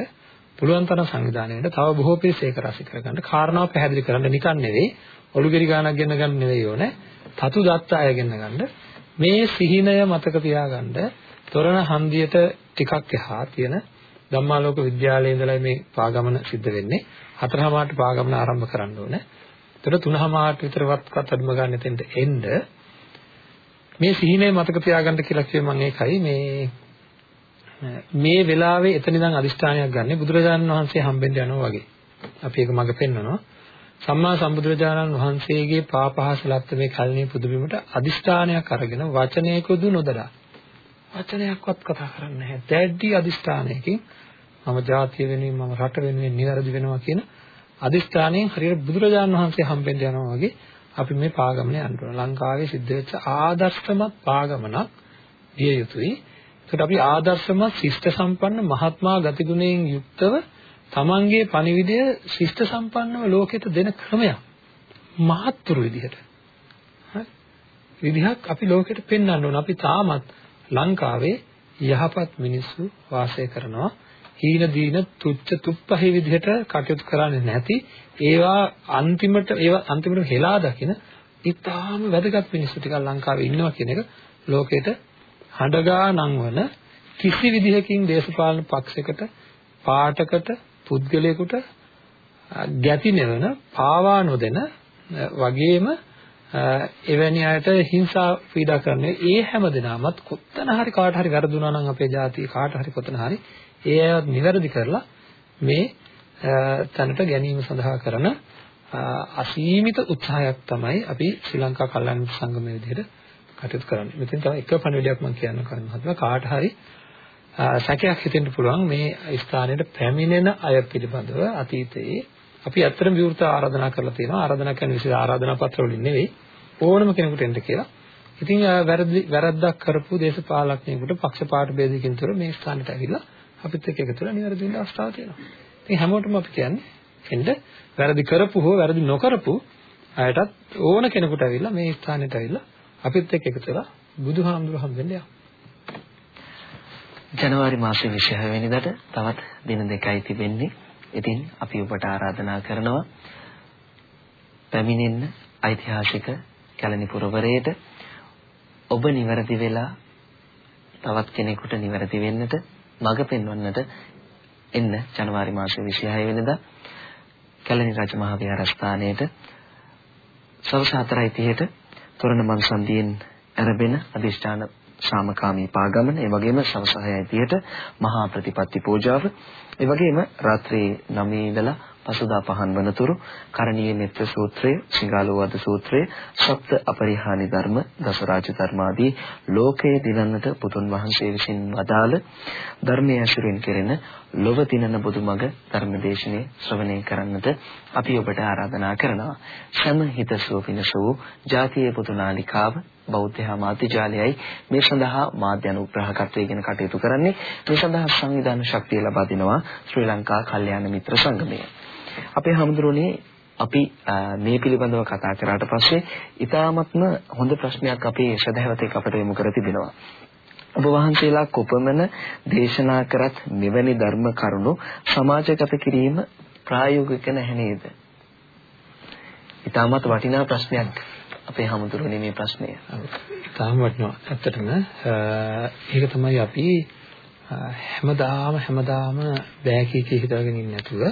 පුළුවන් තරම් සංවිධානය වෙන්න තව බොහෝ පිරිස ඒක රාශි කරගන්න කාරණාව පැහැදිලි කරන්න නිකන් නෙවෙයි ඔලුගෙඩි ගානක් ගෙන්න ගන්න නෙවෙයි ඕනේ. තතු දත්ත අය ගෙන්න ගන්න. මේ සිහිනය මතක තියාගන්න තොරණ හන්දියට ටිකක් එහා තියෙන ධම්මාලෝක විද්‍යාලයේ ඉඳලා මේ පාගමන සිද්ධ වෙන්නේ. හතරමාට පාගමන ආරම්භ කරන්න ඕනේ. ඒතර තුනමාට විතරවත් අඩුම ගන්න එතෙන්ට එන්න මේ සිහිනය මතක තියාගන්න කියලා කිව්වේ මම ඒකයි මේ මේ වෙලාවේ එතන ඉඳන් අදිෂ්ඨානයක් ගන්න බුදුරජාණන් වහන්සේ හම්බෙන්න යනවා වගේ. අපි ඒක මඟ පෙන්වනවා. සම්මා සම්බුදුරජාණන් වහන්සේගේ පාපහස ලත් මේ කල්ණී පුදුබිමට අදිෂ්ඨානයක් අරගෙන වචනයකදු නොදලා වචනයක්වත් කතා කරන්නේ නැහැ. දැඩි අදිෂ්ඨානයකින් මම ජාතිය වෙනුවෙන් මම රට වෙනුවෙන් නිවැරදි වෙනවා කියන අදිෂ්ඨානයෙන් හරියට බුදුරජාණන් වහන්සේ හම්බෙන්න යනවා වගේ අපි මේ පාගමන යන්න ඕන. ලංකාවේ සිද්ධ වෙච්ච ආදර්ශමත් පාගමනක් විය යුතුයි. ඒකට අපි ආදර්ශමත් ශිෂ්ට සම්පන්න මහත්මා ගතිගුණයෙන් යුක්තව තමන්ගේ පණිවිඩය ශිෂ්ට සම්පන්නව ලෝකෙට දෙන ක්‍රමයක්. මහත්තුරු විදිහට. හරි. විදිහක් අපි ලෝකෙට පෙන්වන්න ඕන. අපි තාමත් ලංකාවේ යහපත් මිනිස්සු වාසය කරනවා. හීන දීන තුච්ච තුප්පහේ විදිහට කටයුතු කරන්නේ නැති ඒවා අන්තිමට ඒවා අන්තිමට හෙලා දකින ඉතාම වැදගත් මිනිස්සු ටිකක් ලංකාවේ ඉන්නවා කියන එක ලෝකෙට හඬගා නංවන කිසි විදිහකින් දේශපාලන පක්ෂයකට පාටකට පුද්ගලයෙකුට ගැති නෙවන පාවා නොදෙන වගේම එවැනි අයට හිංසා පීඩා කරන ඒ හැම දිනමත් කොත්තන හරි කාට හරි වැරදුනා නම් අපේ ජාතිය කාට හරි කොතන හරි ඒ අයවත් නිවැරදි කරලා මේ තැනට ගැනීම සඳහා කරන අසීමිත උත්සාහයක් තමයි අපි ශ්‍රී ලංකා කල්යාණ සංගමයේ විදිහට කටයුතු කරන්නේ. මෙතෙන් තව එක පණිවිඩයක් මම කියන්න කරනවා. කාට හරි සැකයක් හිතෙන්න පුළුවන් මේ ස්ථානයට පැමිණෙන අය පිළිබඳව අතීතයේ අපි ඇත්තටම විවෘත ආරාධනා කරලා තියෙනවා ආරාධනා කියන්නේ විශේෂ ආරාධනා පත්‍ර වලින් නෙවෙයි ඕනම කෙනෙකුට එන්න කියලා ඉතින් වැරදි වැරද්දක් කරපු දේශපාලඥයෙකුට පක්ෂපාත ભેදකින් තොර මේ ස්ථානට ඇවිල්ලා අපිත් එක්ක එකතු වෙලා නිවැරදි වෙන්න අවස්ථාව තියෙනවා. ඉතින් හැමෝටම අපි කියන්නේ එන්න වැරදි කරපු හෝ වැරදි නොකරපු අයටත් ඕන කෙනෙකුට ඇවිල්ලා මේ ස්ථානෙට ඇවිල්ලා අපිත් එක්ක එකතු වෙලා බුදුහාමුදුරුවෝ හම්බෙන්න යනවා. ජනවාරි මාසේ 26 වෙනිදාට තවත් දින දෙකයි තිබෙන්නේ. ඉතින් අපි ඔබට ආරාධනා කරනවා පැමිණෙන්න ඓතිහාසික කැලණි පුරවරයට ඔබ නිවැරදි වෙලා තවත් කෙනෙකුට නිවැරදි වෙන්නට මඟ පෙන්වන්නට එන්න ජනවාරි මාසේ 26 වෙනිදා කැලණි රජමහා විහාරස්ථානයේට සවස් 4:30ට තොරණ මන්සන්දියෙන් ආරම්භන අදිෂ්ඨාන සාමකාමී පාගමන ඒ වගේම සවස් 6:30ට මහා ප්‍රතිපත්ති පූජාව ඒ වගේම රාත්‍රී 9 ඉඳලා පසුදා පහන් වනතුරු කරණීය මෙත්ත සූත්‍රය, සිඟාලෝවද සූත්‍රය, සප්ත අපරිහානි ධර්ම, දසරාජ ධර්මාදී ලෝකයේ දිනන්නට පුතුන් වහන්සේ විසින් වදාළ ධර්මයේ ඇසුරින් කෙරෙන ලොව දිනන බුදුමග ධර්මදේශනේ ශ්‍රවණය කරන්නට අපි ඔබට ආරාධනා කරනවා. සම හිතසුව පිණසෝ ජාතියේ පුතුනාලිකාව බෞද්ධ මාධ්‍යාලයයි මේ සඳහා මාධ්‍ය අනුග්‍රහකත්වයෙන් කටයුතු කරන්නේ මේ සඳහා සංවිධාන ශක්තිය ලබා දෙනවා ශ්‍රී ලංකා කල්යාණ මිත්‍ර සංගමය. අපේ හැමදෙරෝනේ අපි මේ පිළිබඳව කතා කරාට පස්සේ ඊ타මත්ම හොඳ ප්‍රශ්නයක් අපේ ශ්‍රද්ධාවතෙක් අපට යොමු කර තිබෙනවා. ඔබ වහන්සේලා කොපමණ දේශනා කරත් මෙවැනි ධර්ම කරුණු සමාජගත කිරීම ප්‍රායෝගික නැහැ නේද? ඊටමත් වටිනා ප්‍රශ්නයක් අපේ හැමතුරුනේ මේ ප්‍රශ්නය. තාම වටිනවා. ඇත්තටම ඒක තමයි අපි හැමදාම හැමදාම බෑ කී හිතාගෙන ඉන්නේ නැතුව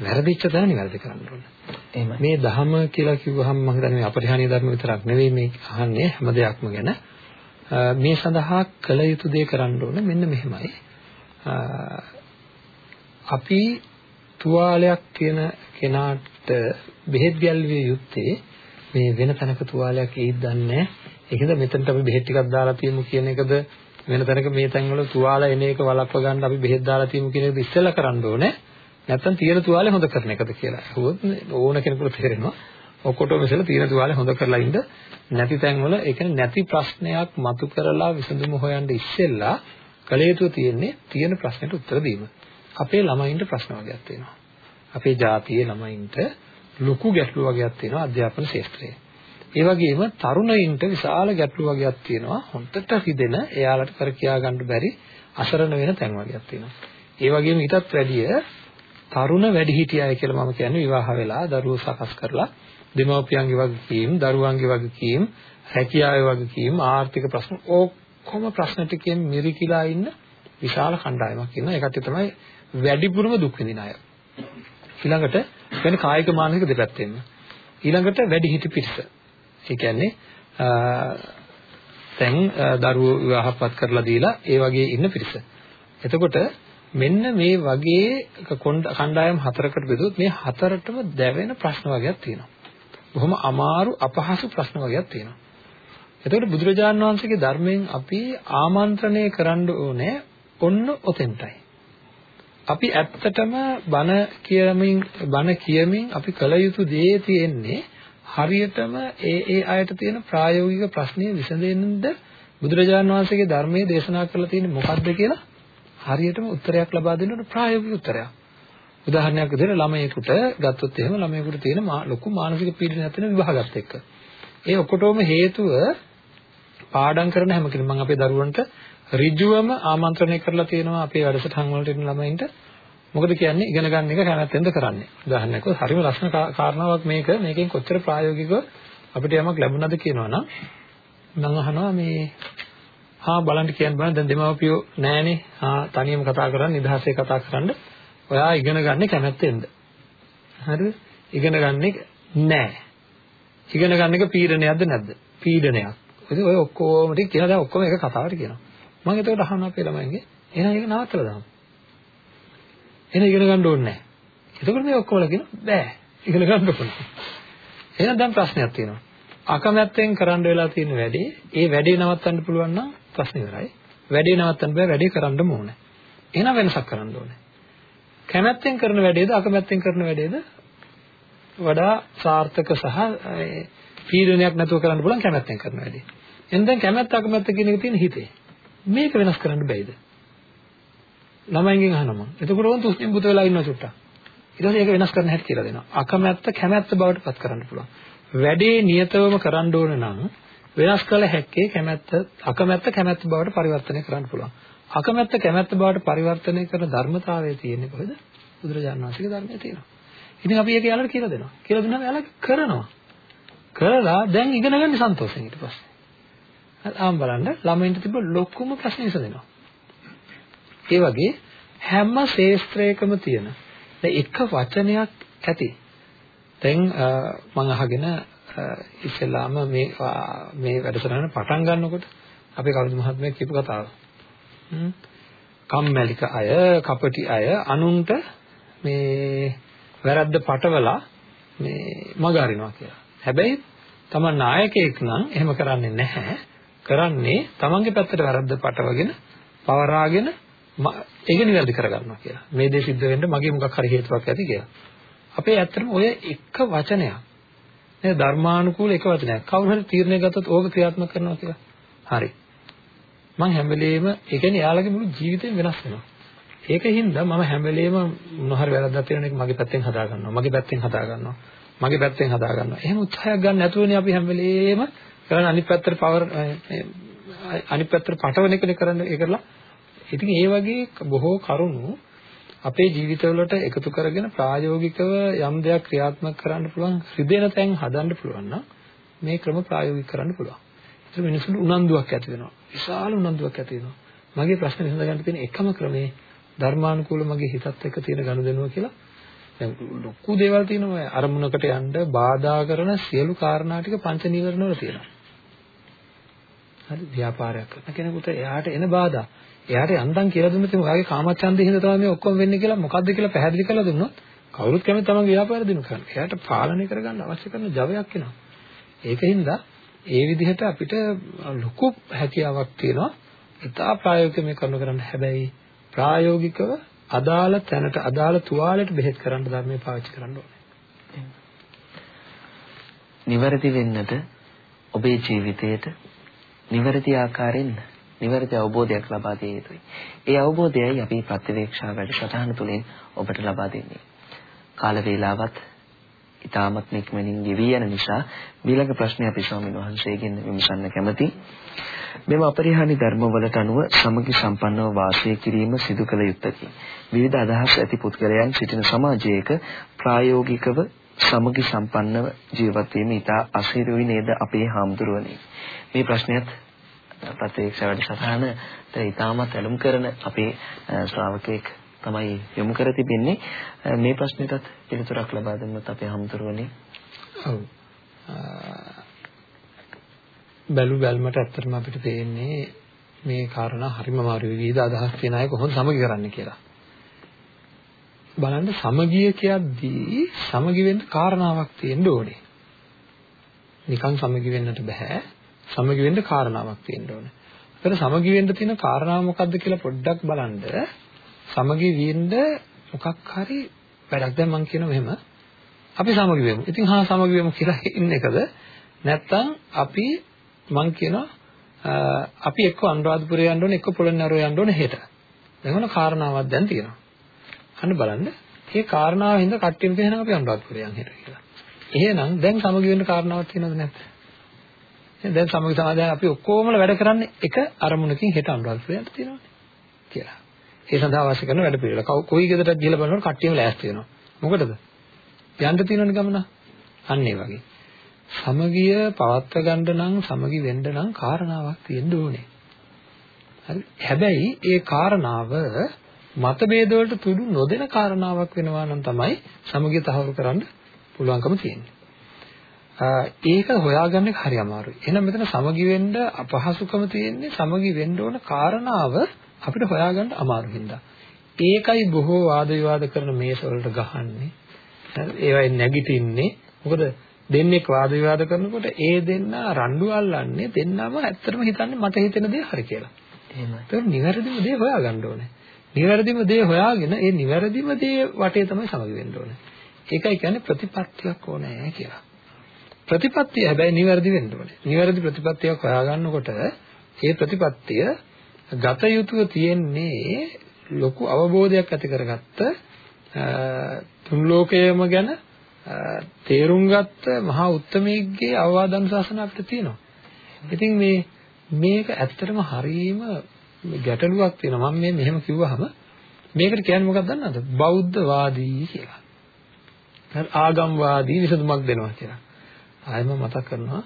වැරදිච්ච තැන නිවැරදි කරන්න ඕනේ. මේ ධහම කියලා කිව්වහම මම හිතන්නේ අපරිහානීය ධර්ම විතරක් නෙවෙයි මේ අහන්නේ හැම දෙයක්ම ගැන. මේ සඳහා කළ යුතු දේ කරන්න ඕනේ මෙන්න මෙහෙමයි. අපි තුවාලයක් කියන කෙනාට බෙහෙත් ගැල්විය යුත්තේ මේ වෙන තැනක තුවාලයක් ඒත් දන්නේ ඒකද මෙතනට අපි බෙහෙත් ටිකක් දාලා තියමු කියන එකද වෙන තැනක මේ තැන්වල තුවාල එන එක වළක්ව ගන්න අපි බෙහෙත් දාලා තියමු කියන එකද ඉස්සෙල්ලා කරන්න ඕනේ නැත්තම් තියෙන තුවාලේ හොඳ කරන එකද කියලා. හුවොත් ඕන කෙනෙකුට තේරෙනවා. ඔක්කොටම ඉස්සෙල්ලා තියෙන තුවාලේ හොඳ කරලා ඉන්න නැති තැන්වල ඒ කියන්නේ නැති ප්‍රශ්නයක් මතු කරලා විසඳුම හොයන්න ඉස්සෙල්ලා කල යුතු තියෙන්නේ තියෙන ප්‍රශ්නෙට උත්තර දීම. අපේ ළමයින්ට ප්‍රශ්න වර්ගයක් තියෙනවා. අපේ ජාතියේ ළමයින්ට ලොකු ගැටලු වර්ගයක් තියෙනවා අධ්‍යාපන ක්ෂේත්‍රයේ. ඒ වගේම තරුණයින්ට විශාල ගැටලු වර්ගයක් තියෙනවා. හොන්දට හිදෙන එයාලට කර කියා ගන්න බැරි අසරණ වෙන තැන් වර්ගයක් තියෙනවා. ඒ වගේම ඊටත් වැඩිය තරුණ වැඩිහිටිය අය කියලා මම කියන්නේ විවාහ වෙලා දරුවෝ සකස් කරලා දෙමව්පියන්ගේ වගකීම්, දරුවන්ගේ වගකීම්, හැකියාවේ වගකීම්, ආර්ථික ප්‍රශ්න ඔක්කොම ප්‍රශ්න ටිකෙන් මිරිකිලා ඉන්න විශාල කණ්ඩායමක් ඉන්නවා. ඒකට තමයි වැඩිපුරම දුක් විඳින අය. ඊළඟට කියන්නේ කායික මානසික දෙපැත්තෙන්ම. ඊළඟට වැඩිහිටි පිරිස. ඒ කියන්නේ දැන් දරුවෝ විවාහපත් කරලා දීලා ඒ වගේ ඉන්න පිරිස. එතකොට මෙන්න මේ වගේ කණ්ඩායම් හතරකට බෙදුවොත් මේ හතරටම දැවෙන ප්‍රශ්න වර්ගයක් තියෙනවා. බොහොම අමාරු අපහසු ප්‍රශ්න වර්ගයක් තියෙනවා. එතකොට බුදුරජාණන් වහන්සේගේ ධර්මයෙන් අපි ආමන්ත්‍රණය කරන්න ඕනේ ඔන්න ඔතෙන්ටයි. අපි ඇත්තටම බණ කියමින් බණ කියමින් අපි කල යුතු දේ තියෙන්නේ හරියටම ඒ ඒ අයට තියෙන ප්‍රායෝගික ප්‍රශ්නේ විසඳෙන්නද බුදුරජාණන් වහන්සේගේ ධර්මයේ දේශනා කරලා තියෙන්නේ මොකක්ද කියලා හරියටම උත්තරයක් ලබා දෙන්න ඕන ප්‍රායෝගික උත්තරයක්. උදාහරණයක් විදිහට ළමයෙකුට ගත්තොත් එහෙම ළමයෙකුට තියෙන ලොකු මානසික පීඩනයක් තියෙන විවාහගත එක්ක. ඒ ඔක්කොටම හේතුව පාඩම් කරන හැම කෙනෙක් මම අපේ දරුවන්ට ඍජුවම ආමන්ත්‍රණය කරලා තියෙනවා අපේ වැඩසටහන් වලට එන ළමයින්ට. මොකද කියන්නේ ඉගෙන ගන්න එක කැමැත්තෙන්ද කරන්නේ. උදාහරණයක් හරිම ලස්සන කාරණාවක් මේක. මේකෙන් කොච්චර ප්‍රායෝගිකව අපිට යමක් ලැබුණාද කියනවනම් මම අහනවා මේ හා බලන්න කියන්න බෑ දැන් දෙමව්පියෝ නෑනේ. හා තනියම කතා කරන්නේ නිදහසේ කතා කරන්න. ඔයා ඉගෙන ගන්න කැමැත්තෙන්ද හරිද ඉගෙන ගන්නෙ නෑ. ඉගෙන ගන්න එක පීඩනයක්ද නැද්ද? පීඩනයක්. ඉතින් ඔය ඔක්කොම ටික කියලා දැන් ඔක්කොම එක කතාවට කියනවා. මම එතකොට අහනවා අපේ ළමයින්ගේ එහෙනම් ඒක නවත්තලා දාමු එහෙනම් ඉගෙන ගන්න ඕනේ නෑ එතකොට මේ ඔක්කොම කියන බෑ ඉගෙන ගන්න ඕනේ එහෙනම් දැන් ප්‍රශ්නයක් තියෙනවා අකමැත්තෙන් කරන්න වෙලා තියෙන වැඩේ ඒ වැඩේ නවත්තන්න පුළුවන් නම් ප්‍රශ්නේ ඉවරයි. වැඩේ නවත්තන්න බෑ වැඩේ කරන්නම ඕනේ. එහෙනම් වෙනසක් කරන්න ඕනේ. කැමැත්තෙන් කරන වැඩේද අකමැත්තෙන් කරන වැඩේද වඩා සාර්ථක සහ පීඩනයක් නැතුව කරන්න පුළුවන් කැමැත්තෙන් කරන වැඩේ. එහෙනම් දැන් කැමැත්ත අකමැත්ත කියන එක තියෙන හිතේ. මේක වෙනස් කරන්න බැයිද? ළමයින්ගෙන් අහනවා. එතකොට වොන් තුස්තින් පුත වෙලා ඉන්නවා චුට්ටක්. ඊට පස්සේ ඒක වෙනස් කරන්න හැටි කියලා දෙනවා. අකමැත්ත කැමැත්ත බවට පත් කරන්න පුළුවන්. වැඩේ නියතවම කරන්න ඕන නම් වෙනස් කළ හැක්කේ කැමැත්ත අකමැත්ත කැමැත්ත බවට පරිවර්තනය කරන්න පුළුවන්. අකමැත්ත කැමැත්ත බවට පරිවර්තනය කරන ධර්මතාවය තියෙන්නේ කොහෙද? බුදුරජාණන් වහන්සේගේ ධර්මයේ තියෙනවා. ඉතින් අපි ඒක යාළුවට කියලා දෙනවා. කියලා දුන්නාම එයාලා කරනවා. කරලා දැන් ඉගෙන ගන්න සන්තෝෂෙන් ඊට පස්සේ. ආම් බලන්න ළමයින්ට තිබ්බ ලොකුම ප්‍රශ්නේ විසඳෙනවා. ඒ වගේ හැම ශේස්ත්‍රයකම තියෙන දැන් එක වචනයක් ඇති. දැන් මම අහගෙන ඉස්සෙල්ලාම මේ මේ වැඩසටහන පටන් ගන්නකොට අපේ කවුරුද මහත්මයා කියපු කතාව. කම්මැලික අය, කපටි අය අනුන්ට මේ වැරද්ද පටවලා මේ මග අරිනවා කියලා. හැබැයි තමන් නායකයෙක් නම් එහෙම කරන්නේ නැහැ. කරන්නේ තමන්ගේ පැත්තට වැරද්ද පටවගෙන පවරාගෙන ඒක නිවැරදි කරගන්නවා කියලා. මේ දේ සිද්ධ වෙන්න මගේ මොකක් හරි හේතුවක් ඇති කියලා. අපේ ඇත්තටම ඔය එක වචනයක් නේද ධර්මානුකූල එක වචනයක්. කවුරු හරි තීරණය ගත්තොත් ඕක ක්‍රියාත්මක කරනවා කියලා. හරි. මම හැම වෙලෙම ඒ කියන්නේ යාළගේ මුළු ජීවිතේම වෙනස් වෙනවා. ඒකින්ද මම හැම වෙලෙම මොන හරි වැරද්දක් තියෙන එක මගේ පැත්තෙන් හදා ගන්නවා. මගේ පැත්තෙන් හදා ගන්නවා. මගේ පැත්තෙන් හදා ගන්නවා. එහෙම උත්සාහයක් ගන්න නැතුවනේ අපි හැම වෙලෙම කරන අනිත් පැත්තට පවර් අනිත් පැත්තට පටවන එකනේ කරන්න ඒ කරලා. ඉතින් ඒ වගේ බොහෝ කරුණු අපේ ජීවිතවලට එකතු කරගෙන ප්‍රායෝගිකව යම් දෙයක් ක්‍රියාත්මක කරන්න පුළුවන් හෘදේන තැන් හදන්න පුළුවන් නම් මේ ක්‍රම ප්‍රායෝගික කරන්න පුළුවන්. ඒක මිනිසුන්ට උනන්දුවක් ඇති වෙනවා. විශාල උනන්දුවක් ඇති වෙනවා. මගේ ප්‍රශ්නේ විසඳ ගන්න තියෙන එකම ක්‍රමේ ධර්මානුකූල මගේ හිතත් එක්ක තියෙන ගනුදෙනුව කියලා දැන් ලොකු දේවල් තියෙනවා අරමුණකට යන්න බාධා කරන සියලු කාරණා ටික පංච නීවරණ වල තියෙනවා. හරි ව්‍යාපාරයක් කරන කෙනෙකුට එයාට එන බාධා එයාට යන්තම් කියලා දුන්නොත් එයාගේ කාමච්ඡන්දේ හින්දා තමයි මේ ඔක්කොම වෙන්නේ කියලා මොකද්ද කියලා පැහැදිලි කරලා දුන්නොත් කවුරුත් කැමති තමන්ගේ ව්‍යාපාර දිනු කරන්න. එයාට පාලනය කරගන්න අවශ්‍ය කරන ජවයක් එනවා. ඒකින්ද ඒ විදිහට අපිට ලොකු හැකියාවක් තියෙනවා. ඉතා ප්‍රායෝගිකව මේ කරන කරන්න හැබැයි ප්‍රායෝගිකව අදාළ තැනට අදාළ තුවාලයට බෙහෙත් කරන්න ධර්මයේ පාවිච්චි කරන්න ඕනේ. නිවැරදි වෙන්නට ඔබේ ජීවිතයට නිවැරදි ආකාරයෙන් නිවැරදි අවබෝධයක් ලබා දිය යුතුයි. ඒ අවබෝධයයි අපි ප්‍රතිවේක්ෂා වැඩසටහන තුළින් ඔබට ලබා දෙන්නේ. කාල වේලාවත් ඊටමත් නික්මනින් ගෙවි යන නිසා ඊළඟ ප්‍රශ්නේ අපි ස්වාමීන් වහන්සේගෙන් විමසන්න කැමතියි. මෙම අපරිහානි ධර්මවලට අනුව සමගි සම්පන්නව වාසය කිරීම සිදු කළ යුත්තකි. විවිධ අදහස් ඇති පුද්ගලයන් සිටින සමාජයක ප්‍රායෝගිකව සමගි සම්පන්නව ජීවත් වීම ඉතා අසීරුයි නේද අපේ හාමුදුරුවනේ. මේ ප්‍රශ්නයත් ප්‍රත්‍යක්ෂ වැඩසටහනට ඉතාමත් ඇලුම් කරන අපේ ශ්‍රාවකෙක් තමයි යොමු කර තිබෙන්නේ. මේ ප්‍රශ්නෙටත් පිළිතුරක් ලබා දෙන්නත් අපේ හාමුදුරුවනේ. ඔව්. බැලු බැලමට ඇත්තටම අපිට පේන්නේ මේ කාරණා හරිම අමාරු විවිධ අදහස් තියෙන අය කොහොමද සමගි කරන්නේ කියලා. බලන්න සමගිය කියද්දී සමගි වෙන්න කාරණාවක් තියෙන්න ඕනේ. නිකන් සමගි වෙන්නට බෑ. සමගි වෙන්න කාරණාවක් තියෙන්න ඕනේ. ඒතර සමගි වෙන්න තියෙන කාරණාව මොකක්ද කියලා පොඩ්ඩක් බලන්න. සමගි වෙන්න මොකක් හරි වැඩක් දැන් මම කියනවා මෙහෙම. අපි සමගි වෙමු. ඉතින් හා සමගි වෙමු කියලා ඉන්න එකද නැත්නම් අපි මං කියනවා අපි එක්ක අනුරාධපුරේ යන්න ඕනේ එක්ක පොළොන්නරුව යන්න ඕනේ හෙට. දැන් මොන කාරණාවක් දැන් තියෙනවා. අන්න බලන්න. මේ කාරණාව හින්දා කට්ටියම කියනවා අපි අනුරාධපුරේ යන් හෙට කියලා. එහෙනම් දැන් සමගි වෙන්න කාරණාවක් තියෙනවද නැද්ද? දැන් සමගි සමාදාය අපි ඔක්කොමල වැඩ කරන්නේ එක අරමුණකින් හෙට අනුරාධපුරයට තියෙනවානේ කියලා. ඒ සඳහා අවශ්‍ය කරන වැඩ පිළිවෙල. කොයි ගෙදරට ගිහලා බලනකොට කට්ටියම ලෑස්ති වෙනවා. මොකටද? යන්න තියෙනවනේ ගමන. අන්න ඒ වගේ. සමගිය පවත්ව ගන්න නම් සමගි වෙන්න නම් කාරණාවක් තියෙන්න ඕනේ. හරි. හැබැයි ඒ කාරණාව මතභේද වලට තුඩු නොදෙන කාරණාවක් වෙනවා නම් තමයි සමගිය තහවුරු කරන්න පුළුවන්කම තියෙන්නේ. ඒක හොයාගන්න එක හරි අමාරුයි. එහෙනම් මෙතන සමගි වෙන්න අපහසුකම තියෙන්නේ සමගි වෙන්න ඕන කාරණාව අපිට හොයාගන්න අමාරු හින්දා. ඒකයි බොහෝ වාද විවාද කරන මේස වලට ගහන්නේ. ඒවයි නැගිටින්නේ. මොකද දෙන්නෙක් වාද විවාද කරනකොට ඒ දෙන්න රණ්ඩු අල්ලන්නේ දෙන්නම ඇත්තටම හිතන්නේ මට හිතෙන දේ හරි කියලා. එහෙමයි. ඒක නිවැරදිම දේ හොයාගන්න ඕනේ. නිවැරදිම දේ හොයාගෙන ඒ නිවැරදිම දේ වටේ තමයි සමගි වෙන්න ඕනේ. ඒකයි කියන්නේ ප්‍රතිපත්තියක් ඕනේ කියලා. ප්‍රතිපත්තිය හැබැයි නිවැරදි වෙන්න ඕනේ. නිවැරදි ප්‍රතිපත්තියක් හොයාගන්නකොට ඒ ප්‍රතිපත්තිය ගත යුතුව තියෙන්නේ ලොකු අවබෝධයක් ඇති කරගත්ත තුන් ලෝකයේම ගැන තේරුම් ගත්ත මහා උත්තමයෙක්ගේ අවවාද අනුශාසන අපිට තියෙනවා. ඉතින් මේ මේක ඇත්තටම හරීම ගැටලුවක් තියෙනවා. මම මේ මෙහෙම කිව්වහම මේකට කියන්නේ මොකක්ද දන්නවද? බෞද්ධවාදී කියලා. ආගම්වාදී විසඳුමක් දෙනවා කියලා. ආයෙම මතක් කරනවා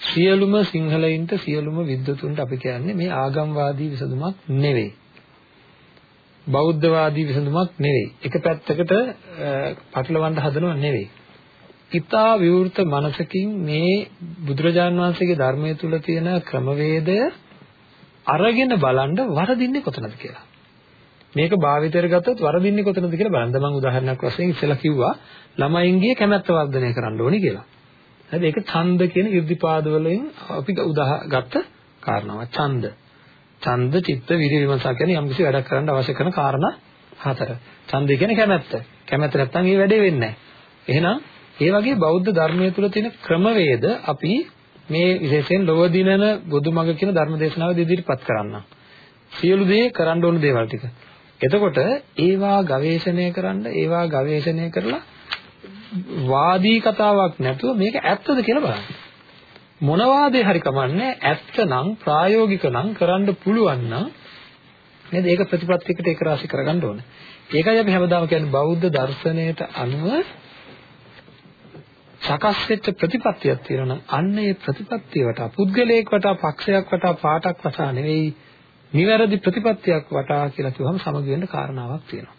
සියලුම සිංහලයින්ට සියලුම විද්වතුන්ට අපි කියන්නේ මේ ආගම්වාදී විසඳුමක් නෙවෙයි. බෞද්ධවාදී විසඳුමක් නෙවෙයි. එක පැත්තකට පටලවන්න හදනව නෙවෙයි. ඊතා විවෘත මනසකින් මේ බුදුරජාන් වහන්සේගේ ධර්මයේ තුල තියෙන ක්‍රමවේදය අරගෙන බලන්න වරදින්නේ කොතනද කියලා. මේක භාවිතයට ගත්තොත් වරදින්නේ කොතනද කියලා බලන්න. මම උදාහරණයක් වශයෙන් ඉස්සෙල්ලා කිව්වා ළමයින්ගේ කැමැත්ත වර්ධනය කරන්න ඕනි කියලා. හරිද? ඒක ඡන්ද කියන irdipaad වලින් අපි උදාහගත්ත කාරණාවක්. ඡන්ද. ඡන්ද, චිත්ත, විරිය, විමර්ශන කියන්නේ යම්කිසි වැඩක් කරන්න අවශ්‍ය කරන කාරණා හතර. ඡන්දය කියන්නේ කැමැත්ත. කැමැත්ත නැත්නම් ඒ වැඩේ වෙන්නේ නැහැ. එහෙනම් ඒ වගේ බෞද්ධ ධර්මයේ තුල තියෙන ක්‍රමවේද අපි මේ විශේෂයෙන් ලොව දිනන බුදුමග කියන ධර්ම දේශනාවෙ ඉදිරිපත් කරන්න. සියලු දේ කරන්න ඕන දේවල් ටික. එතකොට ඒවා ගවේෂණය කරන්න, ඒවා ගවේෂණය කරලා වාදී කතාවක් නැතුව මේක ඇත්තද කියලා බලන්න. මොන වාදේ හරි කමන්නේ ඇත්ත නම් ප්‍රායෝගික නම් කරන්න පුළුවන් නම් නේද ඒක ප්‍රතිපත්තියකට ඒක රාශි කරගන්න ඕනේ. ඒකයි අපි හැමදාම කියන්නේ බෞද්ධ දර්ශනයට අනුව සකස් වෙච්ච ප්‍රතිපත්තියක් තියෙනවා නම් අන්න ඒ ප්‍රතිපත්තිය වටා පුද්ගලයෙක් වටා පක්ෂයක් වටා පාටක් වටා නෙවෙයි නිවැරදි ප්‍රතිපත්තියක් වටා කියලා කිව්වම සමගි වෙන්න කාරණාවක් තියෙනවා.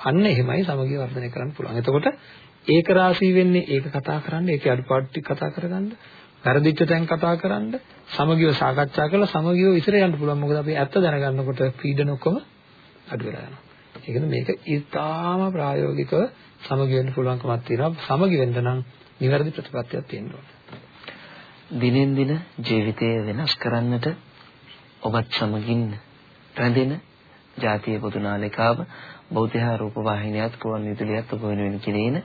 අන්න එහෙමයි සමගිය වර්ධනය කරන්න පුළුවන්. එතකොට ඒක රාශී වෙන්නේ ඒක කතා කරන්න, ඒකේ අඩුපාඩු ටික කතා කරගන්න, වැරදිච්ච තැන් කතා කරන්න, සමගිව සාකච්ඡා කරලා සමගිව ඉතර යන්න පුළුවන්. මොකද අපි ඇත්ත දැනගන්නකොට පීඩන ඔක්කොම අඩු වෙලා යනවා. ඒකද මේක ඊටාම ප්‍රායෝගිකව සමගි වෙන්න පුළුවන්කමක් තියෙනවා. සමගි වෙන්න නම් නිවැරදි ප්‍රතිපත්තියක් තියෙන්න ඕනේ. දිනෙන් දින ජීවිතය වෙනස් කරන්නට ඔබත් සමගින් රැඳෙන ජාතිය පොදු නාලිකාව බෞද්ධ රූප වාහිනියත් කුවන් විදුලියත් ඔබ වෙනුවෙන් කිරීන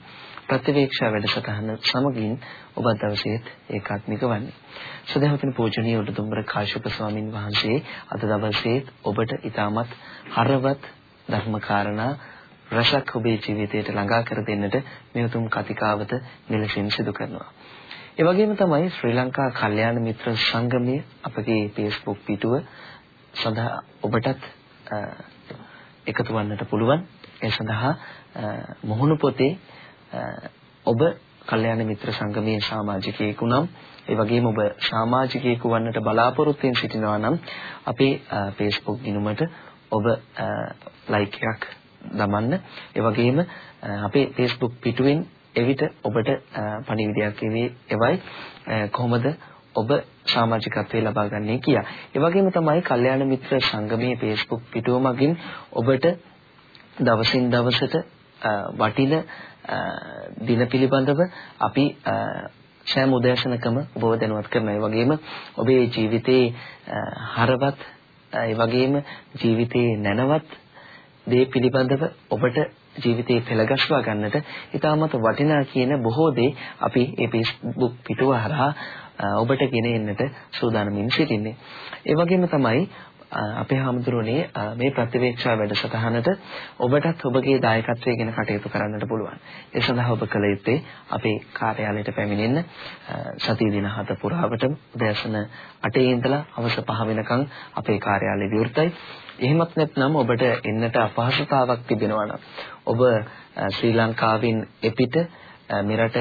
ප්‍රතිවේක්ෂා වැඩසටහන සමගින් ඔබ දවසේත් ඒකාත්මික වන්නේ. සදහවතුනි පූජනීය උඩුදුම්බර කාශ්‍යප ස්වාමින් වහන්සේ අද දවසේ ඔබට ඊටමත් හරවත් ධර්මකාරණා රසක් ඔබේ ජීවිතයට ළඟා කර දෙන්නට මේ උතුම් කතිකාවත මෙලෙසින් සිදු කරනවා. ඒ වගේම තමයි ශ්‍රී ලංකා කල්යාණ මිත්‍ර සංගමයේ අපගේ Facebook පිටුව සඳහා ඔබටත් එකතු වන්නට පුළුවන්. ඒ සඳහා මොහුණු පොතේ ඔබ කල්යාණ මිත්‍ර සංගමයේ සමාජිකයෙකු නම් ඒ වගේම ඔබ සමාජිකයෙකු වන්නට බලාපොරොත්තු වෙන සිටිනවා නම් අපේ Facebook ගිණුමට ඔබ ලයික් එකක් දමන්න. ඒ වගේම අපේ Facebook පිටුවෙන් එවිට ඔබට පණිවිඩයක් එවයි කොහොමද ඔබ සමාජිකත්වයේ ලබා ගන්නේ කියා. ඒ වගේම තමයි කල්යාණ මිත්‍ර සංගමයේ Facebook පිටුව මගින් ඔබට දවසින් දවසට වටින දින පිළිබඳව අපි සෑම උදෑසනකම ඔබව දැනුවත් කරනවා. ඒ වගේම ඔබේ ජීවිතයේ හරවත් ඒ වගේම ජීවිතයේ නැනවත් දේ පිළිබඳව ඔබට ජීවිතේ පෙළගස්වා ගන්නට ඉතාමත් වටිනා කියන බොහෝ දේ අපි මේ Facebook පිටුව හරහා ඔබට ගෙන එන්නට සූදානමින් සිටින්නේ. ඒ වගේම තමයි අපේ හැමදෙරෝනේ මේ ප්‍රතිවේක්ෂා වැඩසටහනට ඔබටත් ඔබගේ දායකත්වය ගැන කටයුතු කරන්නට පුළුවන්. ඒ සඳහා ඔබ කළ යුත්තේ අපේ කාර්යාලයට පැමිණෙන්න සතිය දින හත පුරාවටම උදෑසන 8 ඉඳලා හවස 5 වෙනකන් අපේ කාර්යාලය විවෘතයි. එහෙමත් නැත්නම් ඔබට එන්නට අපහසුතාවක් තිබෙනවා නම් ඔබ ශ්‍රී ලංකාවෙන් එපිට මෙරට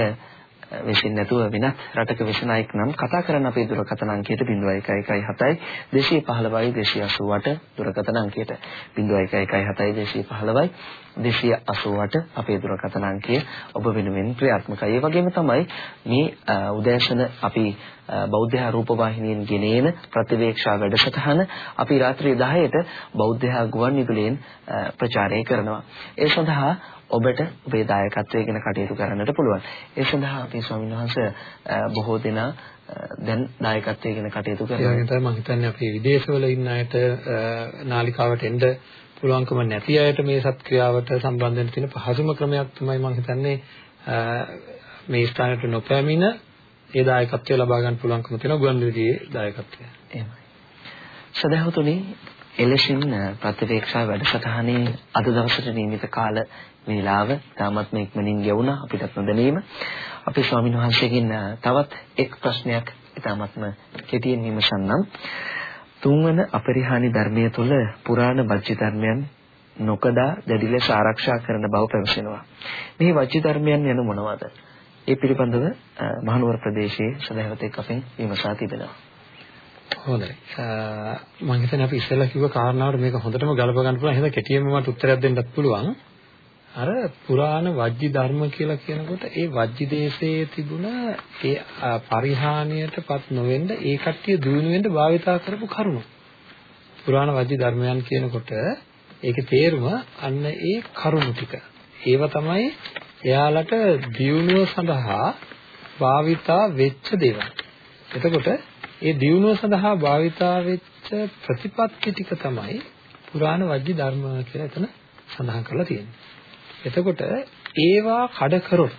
විසින් නැතුව වෙනත් රටක විසන අයෙක් නම් කතා කරන්න අපේ දුරකථන අංකයට 0117 215යි 288 දුරකථන අංකයට 0117 215යි 288 අපේ දුරකථන අංකය ඔබ වෙනුවෙන් ක්‍රියාත්මකයි. ඒ වගේම තමයි මේ උදෑසන අපි බෞද්ධ රූප වාහිනියෙන් ගෙනෙන ප්‍රතිවේක්ෂා වැඩසටහන අපි රාත්‍රී 10ට බෞද්ධ ගුවන් විදුලියෙන් ප්‍රචාරය කරනවා. ඒ සඳහා ඔබට ඔබේ දායකත්වය ගැන කටයුතු කරන්නට පුළුවන්. ඒ සඳහා අපි ස්වාමීන් වහන්සේ බොහෝ දෙනා දැන් දායකත්වය ගැන කටයුතු කරනවා. ඒ තමයි මම හිතන්නේ අපි විදේශවල ඉන්න අයට නාලිකාවට එන්න පුළුවන්කම නැති අයට මේ සත්ක්‍රියාවට සම්බන්ධ වෙන්න තියෙන පහසුම ක්‍රමයක් තමයි මම හිතන්නේ මේ ස්ථානයට නොපැමිණ ඒ දායකත්වය ලබා ගන්න පුළුවන්කම තියෙනවා ගුවන්විදුලියේ දායකත්වය. එහෙමයි. සදහතුනි එලෙසින් ප්‍රතිවේක්ෂා වැඩසටහනේ අද දවසට නියමිත කාල වේලාව තාමත් ඉක්මනින් ගෙවුණා අපිටත් නොදැනීම. අපි ස්වාමීන් වහන්සේගෙන් තවත් එක් ප්‍රශ්නයක් ඉතාමත්ම කෙටියෙන් විමසන්නම්. තුන්වන අපරිහානි ධර්මයේ තුල පුරාණ වජ්‍ය ධර්මයන් නොකඩා දැඩි ලෙස ආරක්ෂා කරන බව පැවසෙනවා. මේ වජ්‍ය ධර්මයන් යන මොනවාද? ඒ පිළිබඳව මහනුවර ප්‍රදේශයේ සදහවතෙක් අපෙන් විමසා තිබෙනවා. හොඳයි. මම හිතන්නේ අපි ඉස්සෙල්ලා කිව්ව කාරණාවට මේක හොඳටම ගලප ගන්න පුළුවන්. එහෙනම් කෙටියෙන්ම මට උත්තරයක් දෙන්නත් පුළුවන්. අර පුරාණ වජ්ජි ධර්ම කියලා කියනකොට ඒ වජ්ජි දේශයේ තිබුණ ඒ පරිහානියටපත් නොවෙන්න ඒ කට්ටිය දිනු වෙන්න භාවිතා කරපු කරුණු. පුරාණ වජ්ජි ධර්මයන් කියනකොට ඒකේ තේරුම අන්න ඒ කරුණු ටික. ඒව තමයි එයාලට දියුණුව සඳහා භාවිතා වෙච්ච දේවල්. එතකොට ඒ දියුණුව සඳහා භාවිතා වෙච්ච ප්‍රතිපත්ති ටික තමයි පුරාණ වජ්ජි ධර්ම කියලා එතන සඳහන් කරලා තියෙන්නේ. එතකොට ඒවා කඩ කරොත්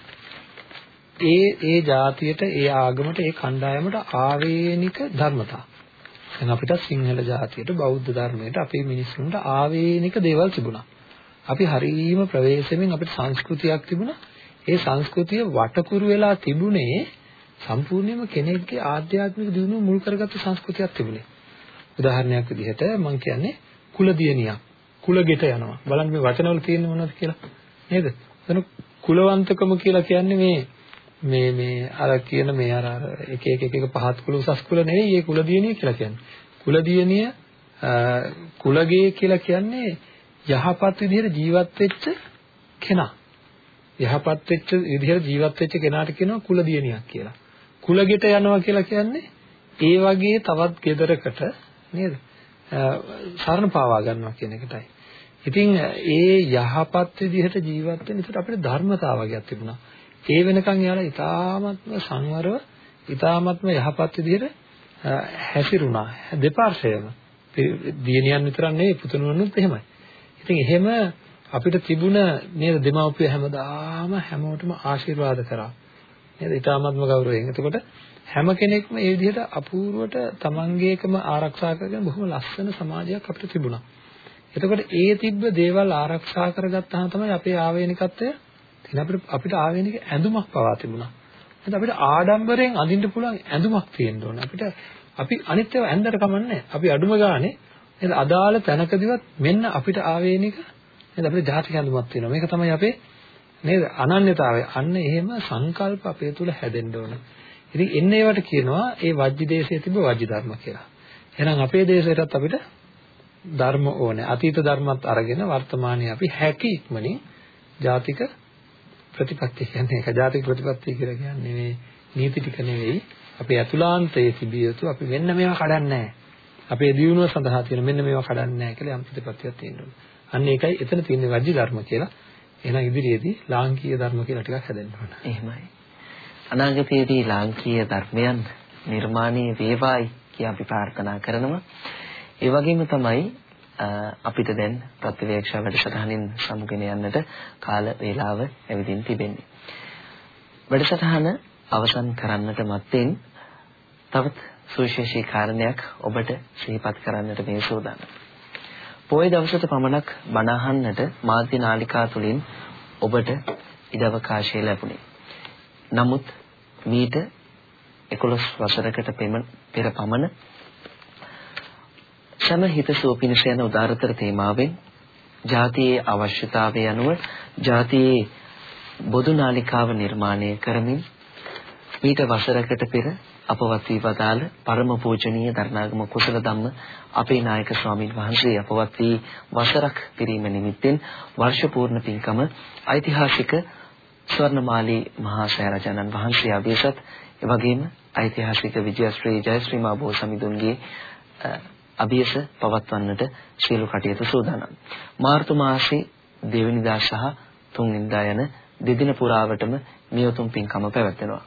ඒ ඒ જાතියට ඒ ආගමට ඒ කණ්ඩායමට ආවේනික ධර්මතා. දැන් අපිට සිංහල જાතියට බෞද්ධ ධර්මයට අපේ මිනිස්සුන්ට ආවේනික දේවල් තිබුණා. අපි හරීම ප්‍රවේශමෙන් අපිට සංස්කෘතියක් තිබුණා. ඒ සංස්කෘතිය වටකුරු වෙලා තිබුණේ සම්පූර්ණයෙන්ම කෙනෙක්ගේ ආධ්‍යාත්මික දියුණුව මුල් කරගත්ත සංස්කෘතියක් තිබුණේ. උදාහරණයක් විදිහට මම කියන්නේ කුලදියනියක්. කුලගෙට යනවා. බලන්න මේ වචනවල තියෙන්නේ මොනවද කියලා. නේද? එතන කුලවන්තකම කියලා කියන්නේ මේ මේ මේ අර කියන මේ අර අර එක එක එක එක පහත් කුල උසස් කුල නෙවෙයි මේ කුලදියනිය කියලා කියන්නේ. කුලදියනිය කුලගේ කියලා කියන්නේ යහපත් විදිහට ජීවත් වෙච්ච කෙනා. යහපත් වෙච්ච විදිහට ජීවත් වෙච්ච කෙනාට කියනවා කුලදියනියක් කියලා. කුලගෙට යනවා කියලා කියන්නේ ඒ වගේ තවත් ගෙදරකට නේද? සරණ පාවා ගන්නවා කියන එකටයි. ඉතින් ඒ යහපත් විදිහට ජීවත් වෙන්න ඉතින් අපිට ධර්මතාවයක් තිබුණා. ඒ වෙනකන් යාලා ඊ타ත්ම සංවරව ඊ타ත්ම යහපත් විදිහට හැසිරුණා. දෙපාර්ශ්වයම. දියණියන් විතරක් නෙවෙයි පුතුණුවනුත් එහෙමයි. ඉතින් එහෙම අපිට තිබුණ නේද දෙමව්පිය හැමදාම හැමෝටම ආශිර්වාද කරා. නේද? ඊ타ත්ම ගෞරවයෙන්. එතකොට හැම කෙනෙක්ම මේ විදිහට අපූර්වට තමන්ගේකම ආරක්ෂා කරගෙන බොහොම ලස්සන සමාජයක් අපිට තිබුණා. එතකොට ඒ තිබ්බ දේවල් ආරක්ෂා කරගත්තාම තමයි අපේ ආවේනිකත්වය තියෙන අපිට අපිට ආවේනික ඇඳුමක් පවා තිබුණා. එහෙනම් අපිට ආඩම්බරයෙන් අඳින්න පුළුවන් ඇඳුමක් තියෙන්න ඕනේ. අපිට අපි අනිත් ඒවා ඇඳලා කමන්නේ අපි අඩුම ගානේ නේද අදාළ තැනකදීවත් මෙන්න අපිට ආවේනික නේද අපිට ජාතික ඇඳුමක් තියෙනවා. මේක තමයි අපේ නේද අනන්‍යතාවය. අන්න එහෙම සංකල්ප අපේ තුල හැදෙන්න ඕනේ. ඉතින් එන්නේ ඒවට කියනවා ඒ වජ්ජි දේශයේ තිබ්බ වජ්ජි ධර්ම කියලා. එහෙනම් අපේ දේශයටත් අපිට ධර්ම ඕනේ. අතීත ධර්මත් අරගෙන වර්තමානයේ අපි හැකි ඉක්මනින් ජාතික ප්‍රතිපත්ති කියන්නේ ඒක ජාතික ප්‍රතිපත්ති කියලා කියන්නේ මේ නීති ටික නෙවෙයි. අපේ අතුලාන්තයේ තිබිය යුතු අපි මෙන්න මේවා කඩන්නේ නැහැ. අපේ දියුණුව සඳහා තියෙන මෙන්න මේවා කඩන්නේ නැහැ කියලා යම් ප්‍රතිපත්තියක් තියෙනවා. අන්න ඒකයි එතන තියෙන වජ්ජි ධර්ම කියලා. එහෙනම් ඉදිරියේදී ලාංකීය ධර්ම කියලා ටිකක් හැදෙන්න ඕන. එහෙමයි. අනාගතයේදී ලාංකීය ධර්මයන් නිර්මාණය වේවායි කියලා අපි ප්‍රාර්ථනා කරනවා. ඒ වගේම තමයි අපිට දැන් ප්‍රතිවේක්ෂා වැඩසටහනින් සමුගෙන යන්නට කාල වේලාව ඇවිදින් තිබෙන්නේ. වැඩසටහන අවසන් කරන්නට මත්තෙන් තවත් සුවිශේෂී කාරණයක් ඔබට සිහිපත් කරන්නට මේ සූදානම්. පොයේ දවසට පමණක් බණ අහන්නට මාධ්‍ය නාලිකා තුලින් ඔබට ඉඩවකාශය ලැබුණේ. නමුත් මීට 11 වසරකට පෙර පමණ සම හිතසුව පිණිස යන උදාරතර තේමාවෙන් ජාතියේ අවශ්‍යතාවය අනුව ජාතියේ බොදු නාලිකාව නිර්මාණය කරමින් මීට වසරකට පෙර අපවත් වී වදාළ පරම පූජනීය දරණාගම කුසල ධම්ම අපේ නායක ස්වාමින් වහන්සේ අපවත් වී වසරක් පිරීම නිමිත්තෙන් වර්ෂ පූර්ණ පින්කම ඓතිහාසික ස්වර්ණමාලී මහා සෑරජනන් වහන්සේ අභිසත් එවැගේම ඓතිහාසික විජයශ්‍රී ජයශ්‍රී මා බෝසමිඳුන්ගේ අභියස පවත්වන්නට සියලු කටයුතු සූදානම්. මාර්තු මාසේ දෙවනිදා සහ තුන්වෙනිදා යන දෙදින පුරාවටම මේ උතුම් පින්කම පැවැත්වෙනවා.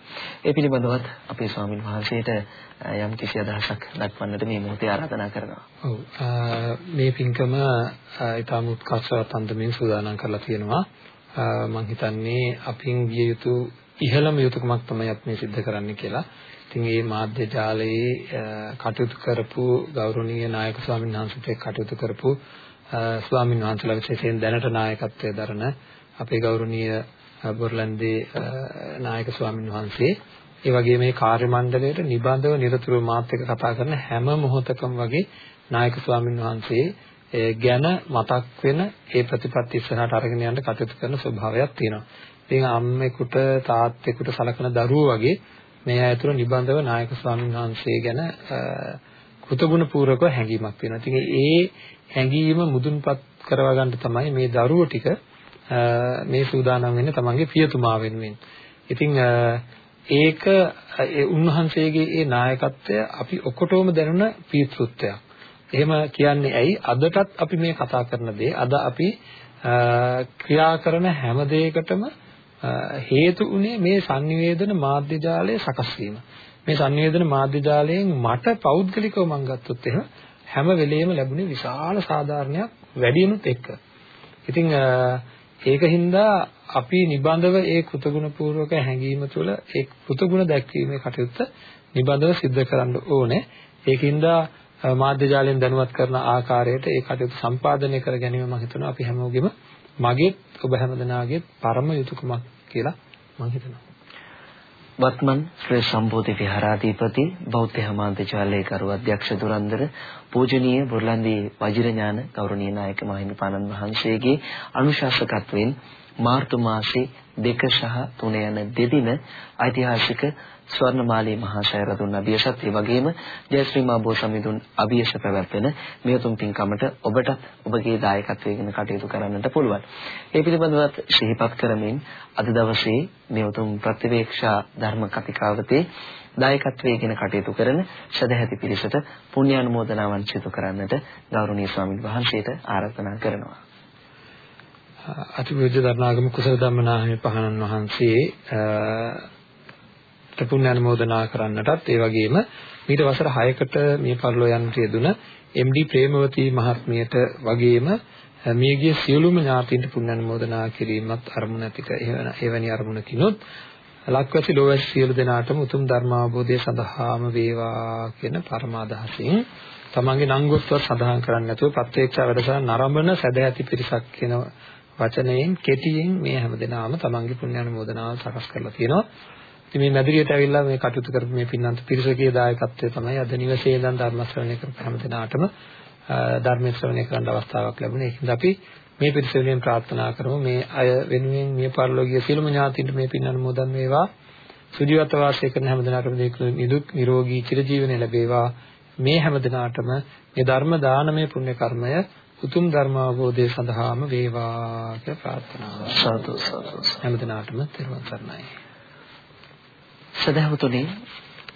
ඒ පිළිබඳවත් අපේ ස්වාමින් වහන්සේට යම් කිසි අදහසක් දක්වන්නට මේ මොහොතේ ආරාධනා කරනවා. ඔව්. මේ පින්කම ඊටම උත්කර්ෂවත් අන්දමින් සූදානම් කරලා තියෙනවා. මම හිතන්නේ අපින් ගිය යුතු ඉහළම යුතුයකමක් තමයි අපි මේ සිද්ධ කරන්නේ කියලා. ඉතින් මේ මාධ්‍ය ජාලයේ කටයුතු කරපු ගෞරවනීය නායක ස්වාමීන් වහන්සේට කටයුතු කරපු ස්වාමීන් වහන්සේලා විශේෂයෙන් දැනට නායකත්වයේ දරන අපේ ගෞරවනීය බොරලන්දේ නායක ස්වාමීන් වහන්සේ ඒ වගේම මේ කාර්ය මණ්ඩලයට නිබඳව නිරතුරුව මාත් එක්ක කතා කරන හැම මොහොතකම වගේ නායක ස්වාමීන් වහන්සේ ගැන මතක් වෙන ඒ ප්‍රතිපත්ති ඉස්සරහට අරගෙන යන්න කටයුතු කරන ස්වභාවයක් තියෙනවා. ඉතින් අම්මෙකුට තාත්තෙකුට සලකන දරුවෝ වගේ මේ අයතුරු නිබඳව නායක ස්වාමීන් වහන්සේ ගැන කෘතගුණ පූර්වක හැඟීමක් තියෙනවා. ඉතින් ඒ හැඟීම මුදුන්පත් කරවා ගන්න තමයි මේ දරුවෝ ටික මේ සූදානම් වෙන්නේ තමන්ගේ පියතුමා වෙනුවෙන්. ඉතින් ඒක ඒ උන්වහන්සේගේ ඒ නායකත්වය අපි ඔකොටම දැනුණ පීතෘත්වයක්. එහෙම කියන්නේ ඇයි අදටත් අපි මේ කතා කරන දේ අද අපි ක්‍රියා කරන හැම දෙයකටම හේතු උනේ මේ sannivedana මාධ්‍ය ජාලය සකස් වීම. මේ sannivedana මාධ්‍ය ජාලයෙන් මට පෞද්ගලිකව මම ගත්තොත් එහෙම හැම වෙලෙම ලැබුණේ විශාල සාධාරණයක් වැඩිනුත් එක්ක. ඉතින් ඒකින්ද අපි නිබඳව ඒ කෘතගුණ පූර්වක හැඟීම තුළ ඒ කෘතගුණ දැක්වීමේ කටයුත්ත නිබඳව සිද්ධ කරන්න ඕනේ. ඒකින්ද මාධ්‍ය ජාලයෙන් දැනුවත් කරන ආකාරයට ඒ කටයුතු සම්පාදනය කර ගැනීම මම හිතනවා අපි හැමෝගෙම මගේ ඔබ හැමදෙනාගේ පරම යුතුයකමක් කියලා මම හිතනවා. වත්මන් ශ්‍රී සම්බෝධි විහාරාධිපති බෞද්ධ හමාන්ත චාලයේ කරු අධ්‍යක්ෂ දුරන්දර පූජනීය බුර්ලන්දී වජිරඥාන ගෞරවනීය නායක මහින්දපාණන් වහන්සේගේ අනුශාසකත්වයෙන් මාර්තු මාසේ දෙක සහ තුන යන දෙදින ඓතිහාසික ස්වර්ණමාලී මහා සෑරදුන් අභියසත් ඒ වගේම ජයශ්‍රී මා බෝ සමිඳුන් අභියස පැවැත්වෙන මේ උතුම් පින්කමට ඔබට ඔබගේ දායකත්වයෙන් කටයුතු කරන්නට පුළුවන්. ඒ පිළිබඳවත් සිහිපත් කරමින් අද දවසේ මේ උතුම් ප්‍රතිවේක්ෂා ධර්ම කතිකාවතේ දායකත්වයෙන් කටයුතු කරන සදැහැති පිරිසට පුණ්‍යානුමෝදනාවන් සිදු කරන්නට ගෞරවනීය ස්වාමීන් වහන්සේට ආරාධනා කරනවා. අතිපූජ්‍ය දරණාගම කුසල ධම්මනාහිමි පහණන් වහන්සේ පුණ්‍ය අනුමෝදනා කරන්නටත් ඒ වගේම මීට වසර 6කට මේ පරිලෝ යන්නට යෙදුන MD ප්‍රේමවතී මහත්මියට වගේම මියගිය සියලුම ඥාතීන්ට පුණ්‍ය අනුමෝදනා කිරීමත් අරමුණ ඇතික එවැනි අරමුණකිනොත් ලක්වැසි ලෝවැසි සියලු දෙනාටම උතුම් ධර්ම අවබෝධය සඳහාම වේවා කියන පරමාදහසින් තමන්ගේ නංගොත්වත් සඳහන් කරන්නේ නැතුව ප්‍රත්‍යක්ෂ වැඩසටහන නරඹන සදැහැති පිරිසක් කියන වචනයෙන් කෙටියෙන් මේ හැමදෙනාම තමන්ගේ පුණ්‍ය අනුමෝදනාව සකස් කරලා තියෙනවා. ඉතින් මේ මැදිරියට ඇවිල්ලා මේ කටයුතු කරපු මේ පින්නන්ත පිරිසකේ දායකත්වය තමයි අද නිවසේ ඉඳන් ධර්ම ශ්‍රවණය කරපු හැමදෙනාටම ධර්ම ශ්‍රවණය කරන්න අවස්ථාවක් ලැබුණේ. ඒකින්ද අපි මේ පිරිස වෙනුවෙන් ප්‍රාර්ථනා කරමු මේ අය වෙනුවෙන් මේ පරිලෝකීය සියලුම ඥාතීන්ට මේ පින් අනුමෝදන් වේවා. සුජීවත්ව වාසය කරන හැමදෙනාටම නිදුක් නිරෝගී චිරජීවනය ලැබේවා. මේ හැමදෙනාටම මේ ධර්ම දානමය පුණ්‍ය කර්මය උතුම් ධර්ම අවබෝධය සඳහාම වේවා කියලා ප්‍රාර්ථනා. සාදු සාදු. හැමදෙනාටම තෙරුවන් සරණයි. සදහවතුනි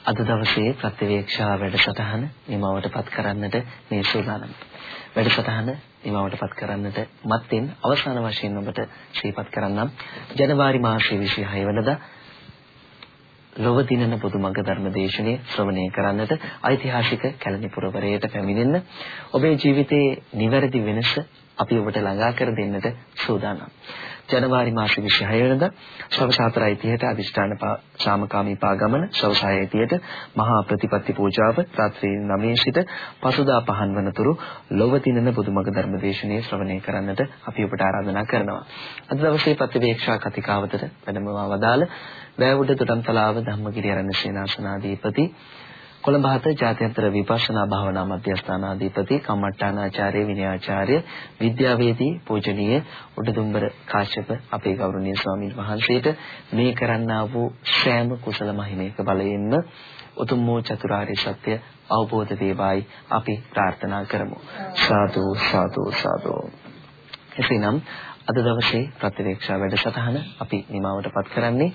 අද දවසේ ප්‍රතිවේක්ෂා වැඩසටහන නිමවටපත් කරන්නට මේ සූදානම්. වැඩසටහන නිමවටපත් කරන්නට මත්තෙන් අවසාන වශයෙන් ඔබට ශ්‍රීපත් කරන්නම් ජනවාරි මාසයේ 26 වෙනිදා ලොව දිනන බුදුමඟ ධර්ම දේශනය ශ්‍රවණය කරන්නට ඓතිහාසික කැලණි පුරවරයට පැමිණෙන්න ඔබේ ජීවිතයේ නිවැරදි වෙනස අපි ඔබට ළඟා කර දෙන්නට සූදානම්. ජනවාරි මාස 26 වෙනිදා සවස් 4:30ට අදිෂ්ඨාන සාමකාමී පාගමන සවස් 6:30ට මහා ප්‍රතිපත්ති පූජාව රාත්‍රී 9 සිට පසුදා පහන් වනතුරු ලොව දිනන බුදුමඟ ධර්ම දේශනය ශ්‍රවණය කරන්නට අපි ඔබට ආරාධනා කරනවා. අද දවසේ ප්‍රතිවේක්ෂා කතිකාවතට වැඩමවා වදාළ වැවුඩ දොඩම්තලාව ධම්මගිරි ආරණ්‍ය සේනාසනාධිපති කොළඹ හත ජාත්‍යන්තර විපස්සනා භාවනා මධ්‍යස්ථානාධිපති කම්මට්ටානාචාර්ය විනයාචාර්ය විද්‍යාවේදී පූජනීය උඩදුම්බර කාශ්‍යප අපේ ගෞරවනීය ස්වාමීන් වහන්සේට මේ කරන්නා වූ සෑම කුසල මහිමයක බලයෙන්ම උතුම් වූ චතුරාර්ය සත්‍ය අවබෝධ වේවායි අපි ප්‍රාර්ථනා කරමු. සාදු සාදු සාදු. එසේනම් අද දවසේ ප්‍රතිවේක්ෂා වැඩසටහන අපි නිමවටපත් කරන්නේ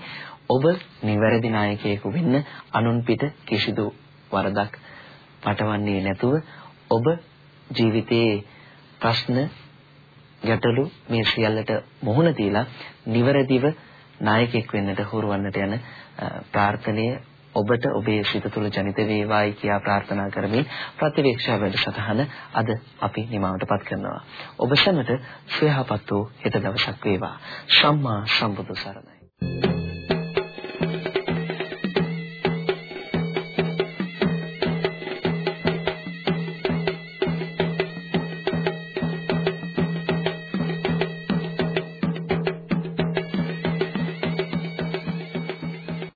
ඔබ නිවැරදි නායකයෙකු වෙන්න අනුන් පිට කිසිදු වරදක් පටවන්නේ නැතුව ඔබ ජීවිතයේ ප්‍රශ්න ගැටලු මේ සියල්ලට මුහුණ දීලා නිවැරදිව නායකයෙක් වෙන්නට හුරුවන්නට යන ප්‍රාර්ථනය ඔබට ඔබේ සිත තුළ ජනිත වේවායි කියා ප්‍රාර්ථනා කරමින් ප්‍රතිවේක්ෂා වැඩසටහන අද අපි නිමවටපත් කරනවා. ඔබ සැමට සුවයහපත් වූ හෙට දවසක් වේවා. සම්මා සම්බුදු සරණයි.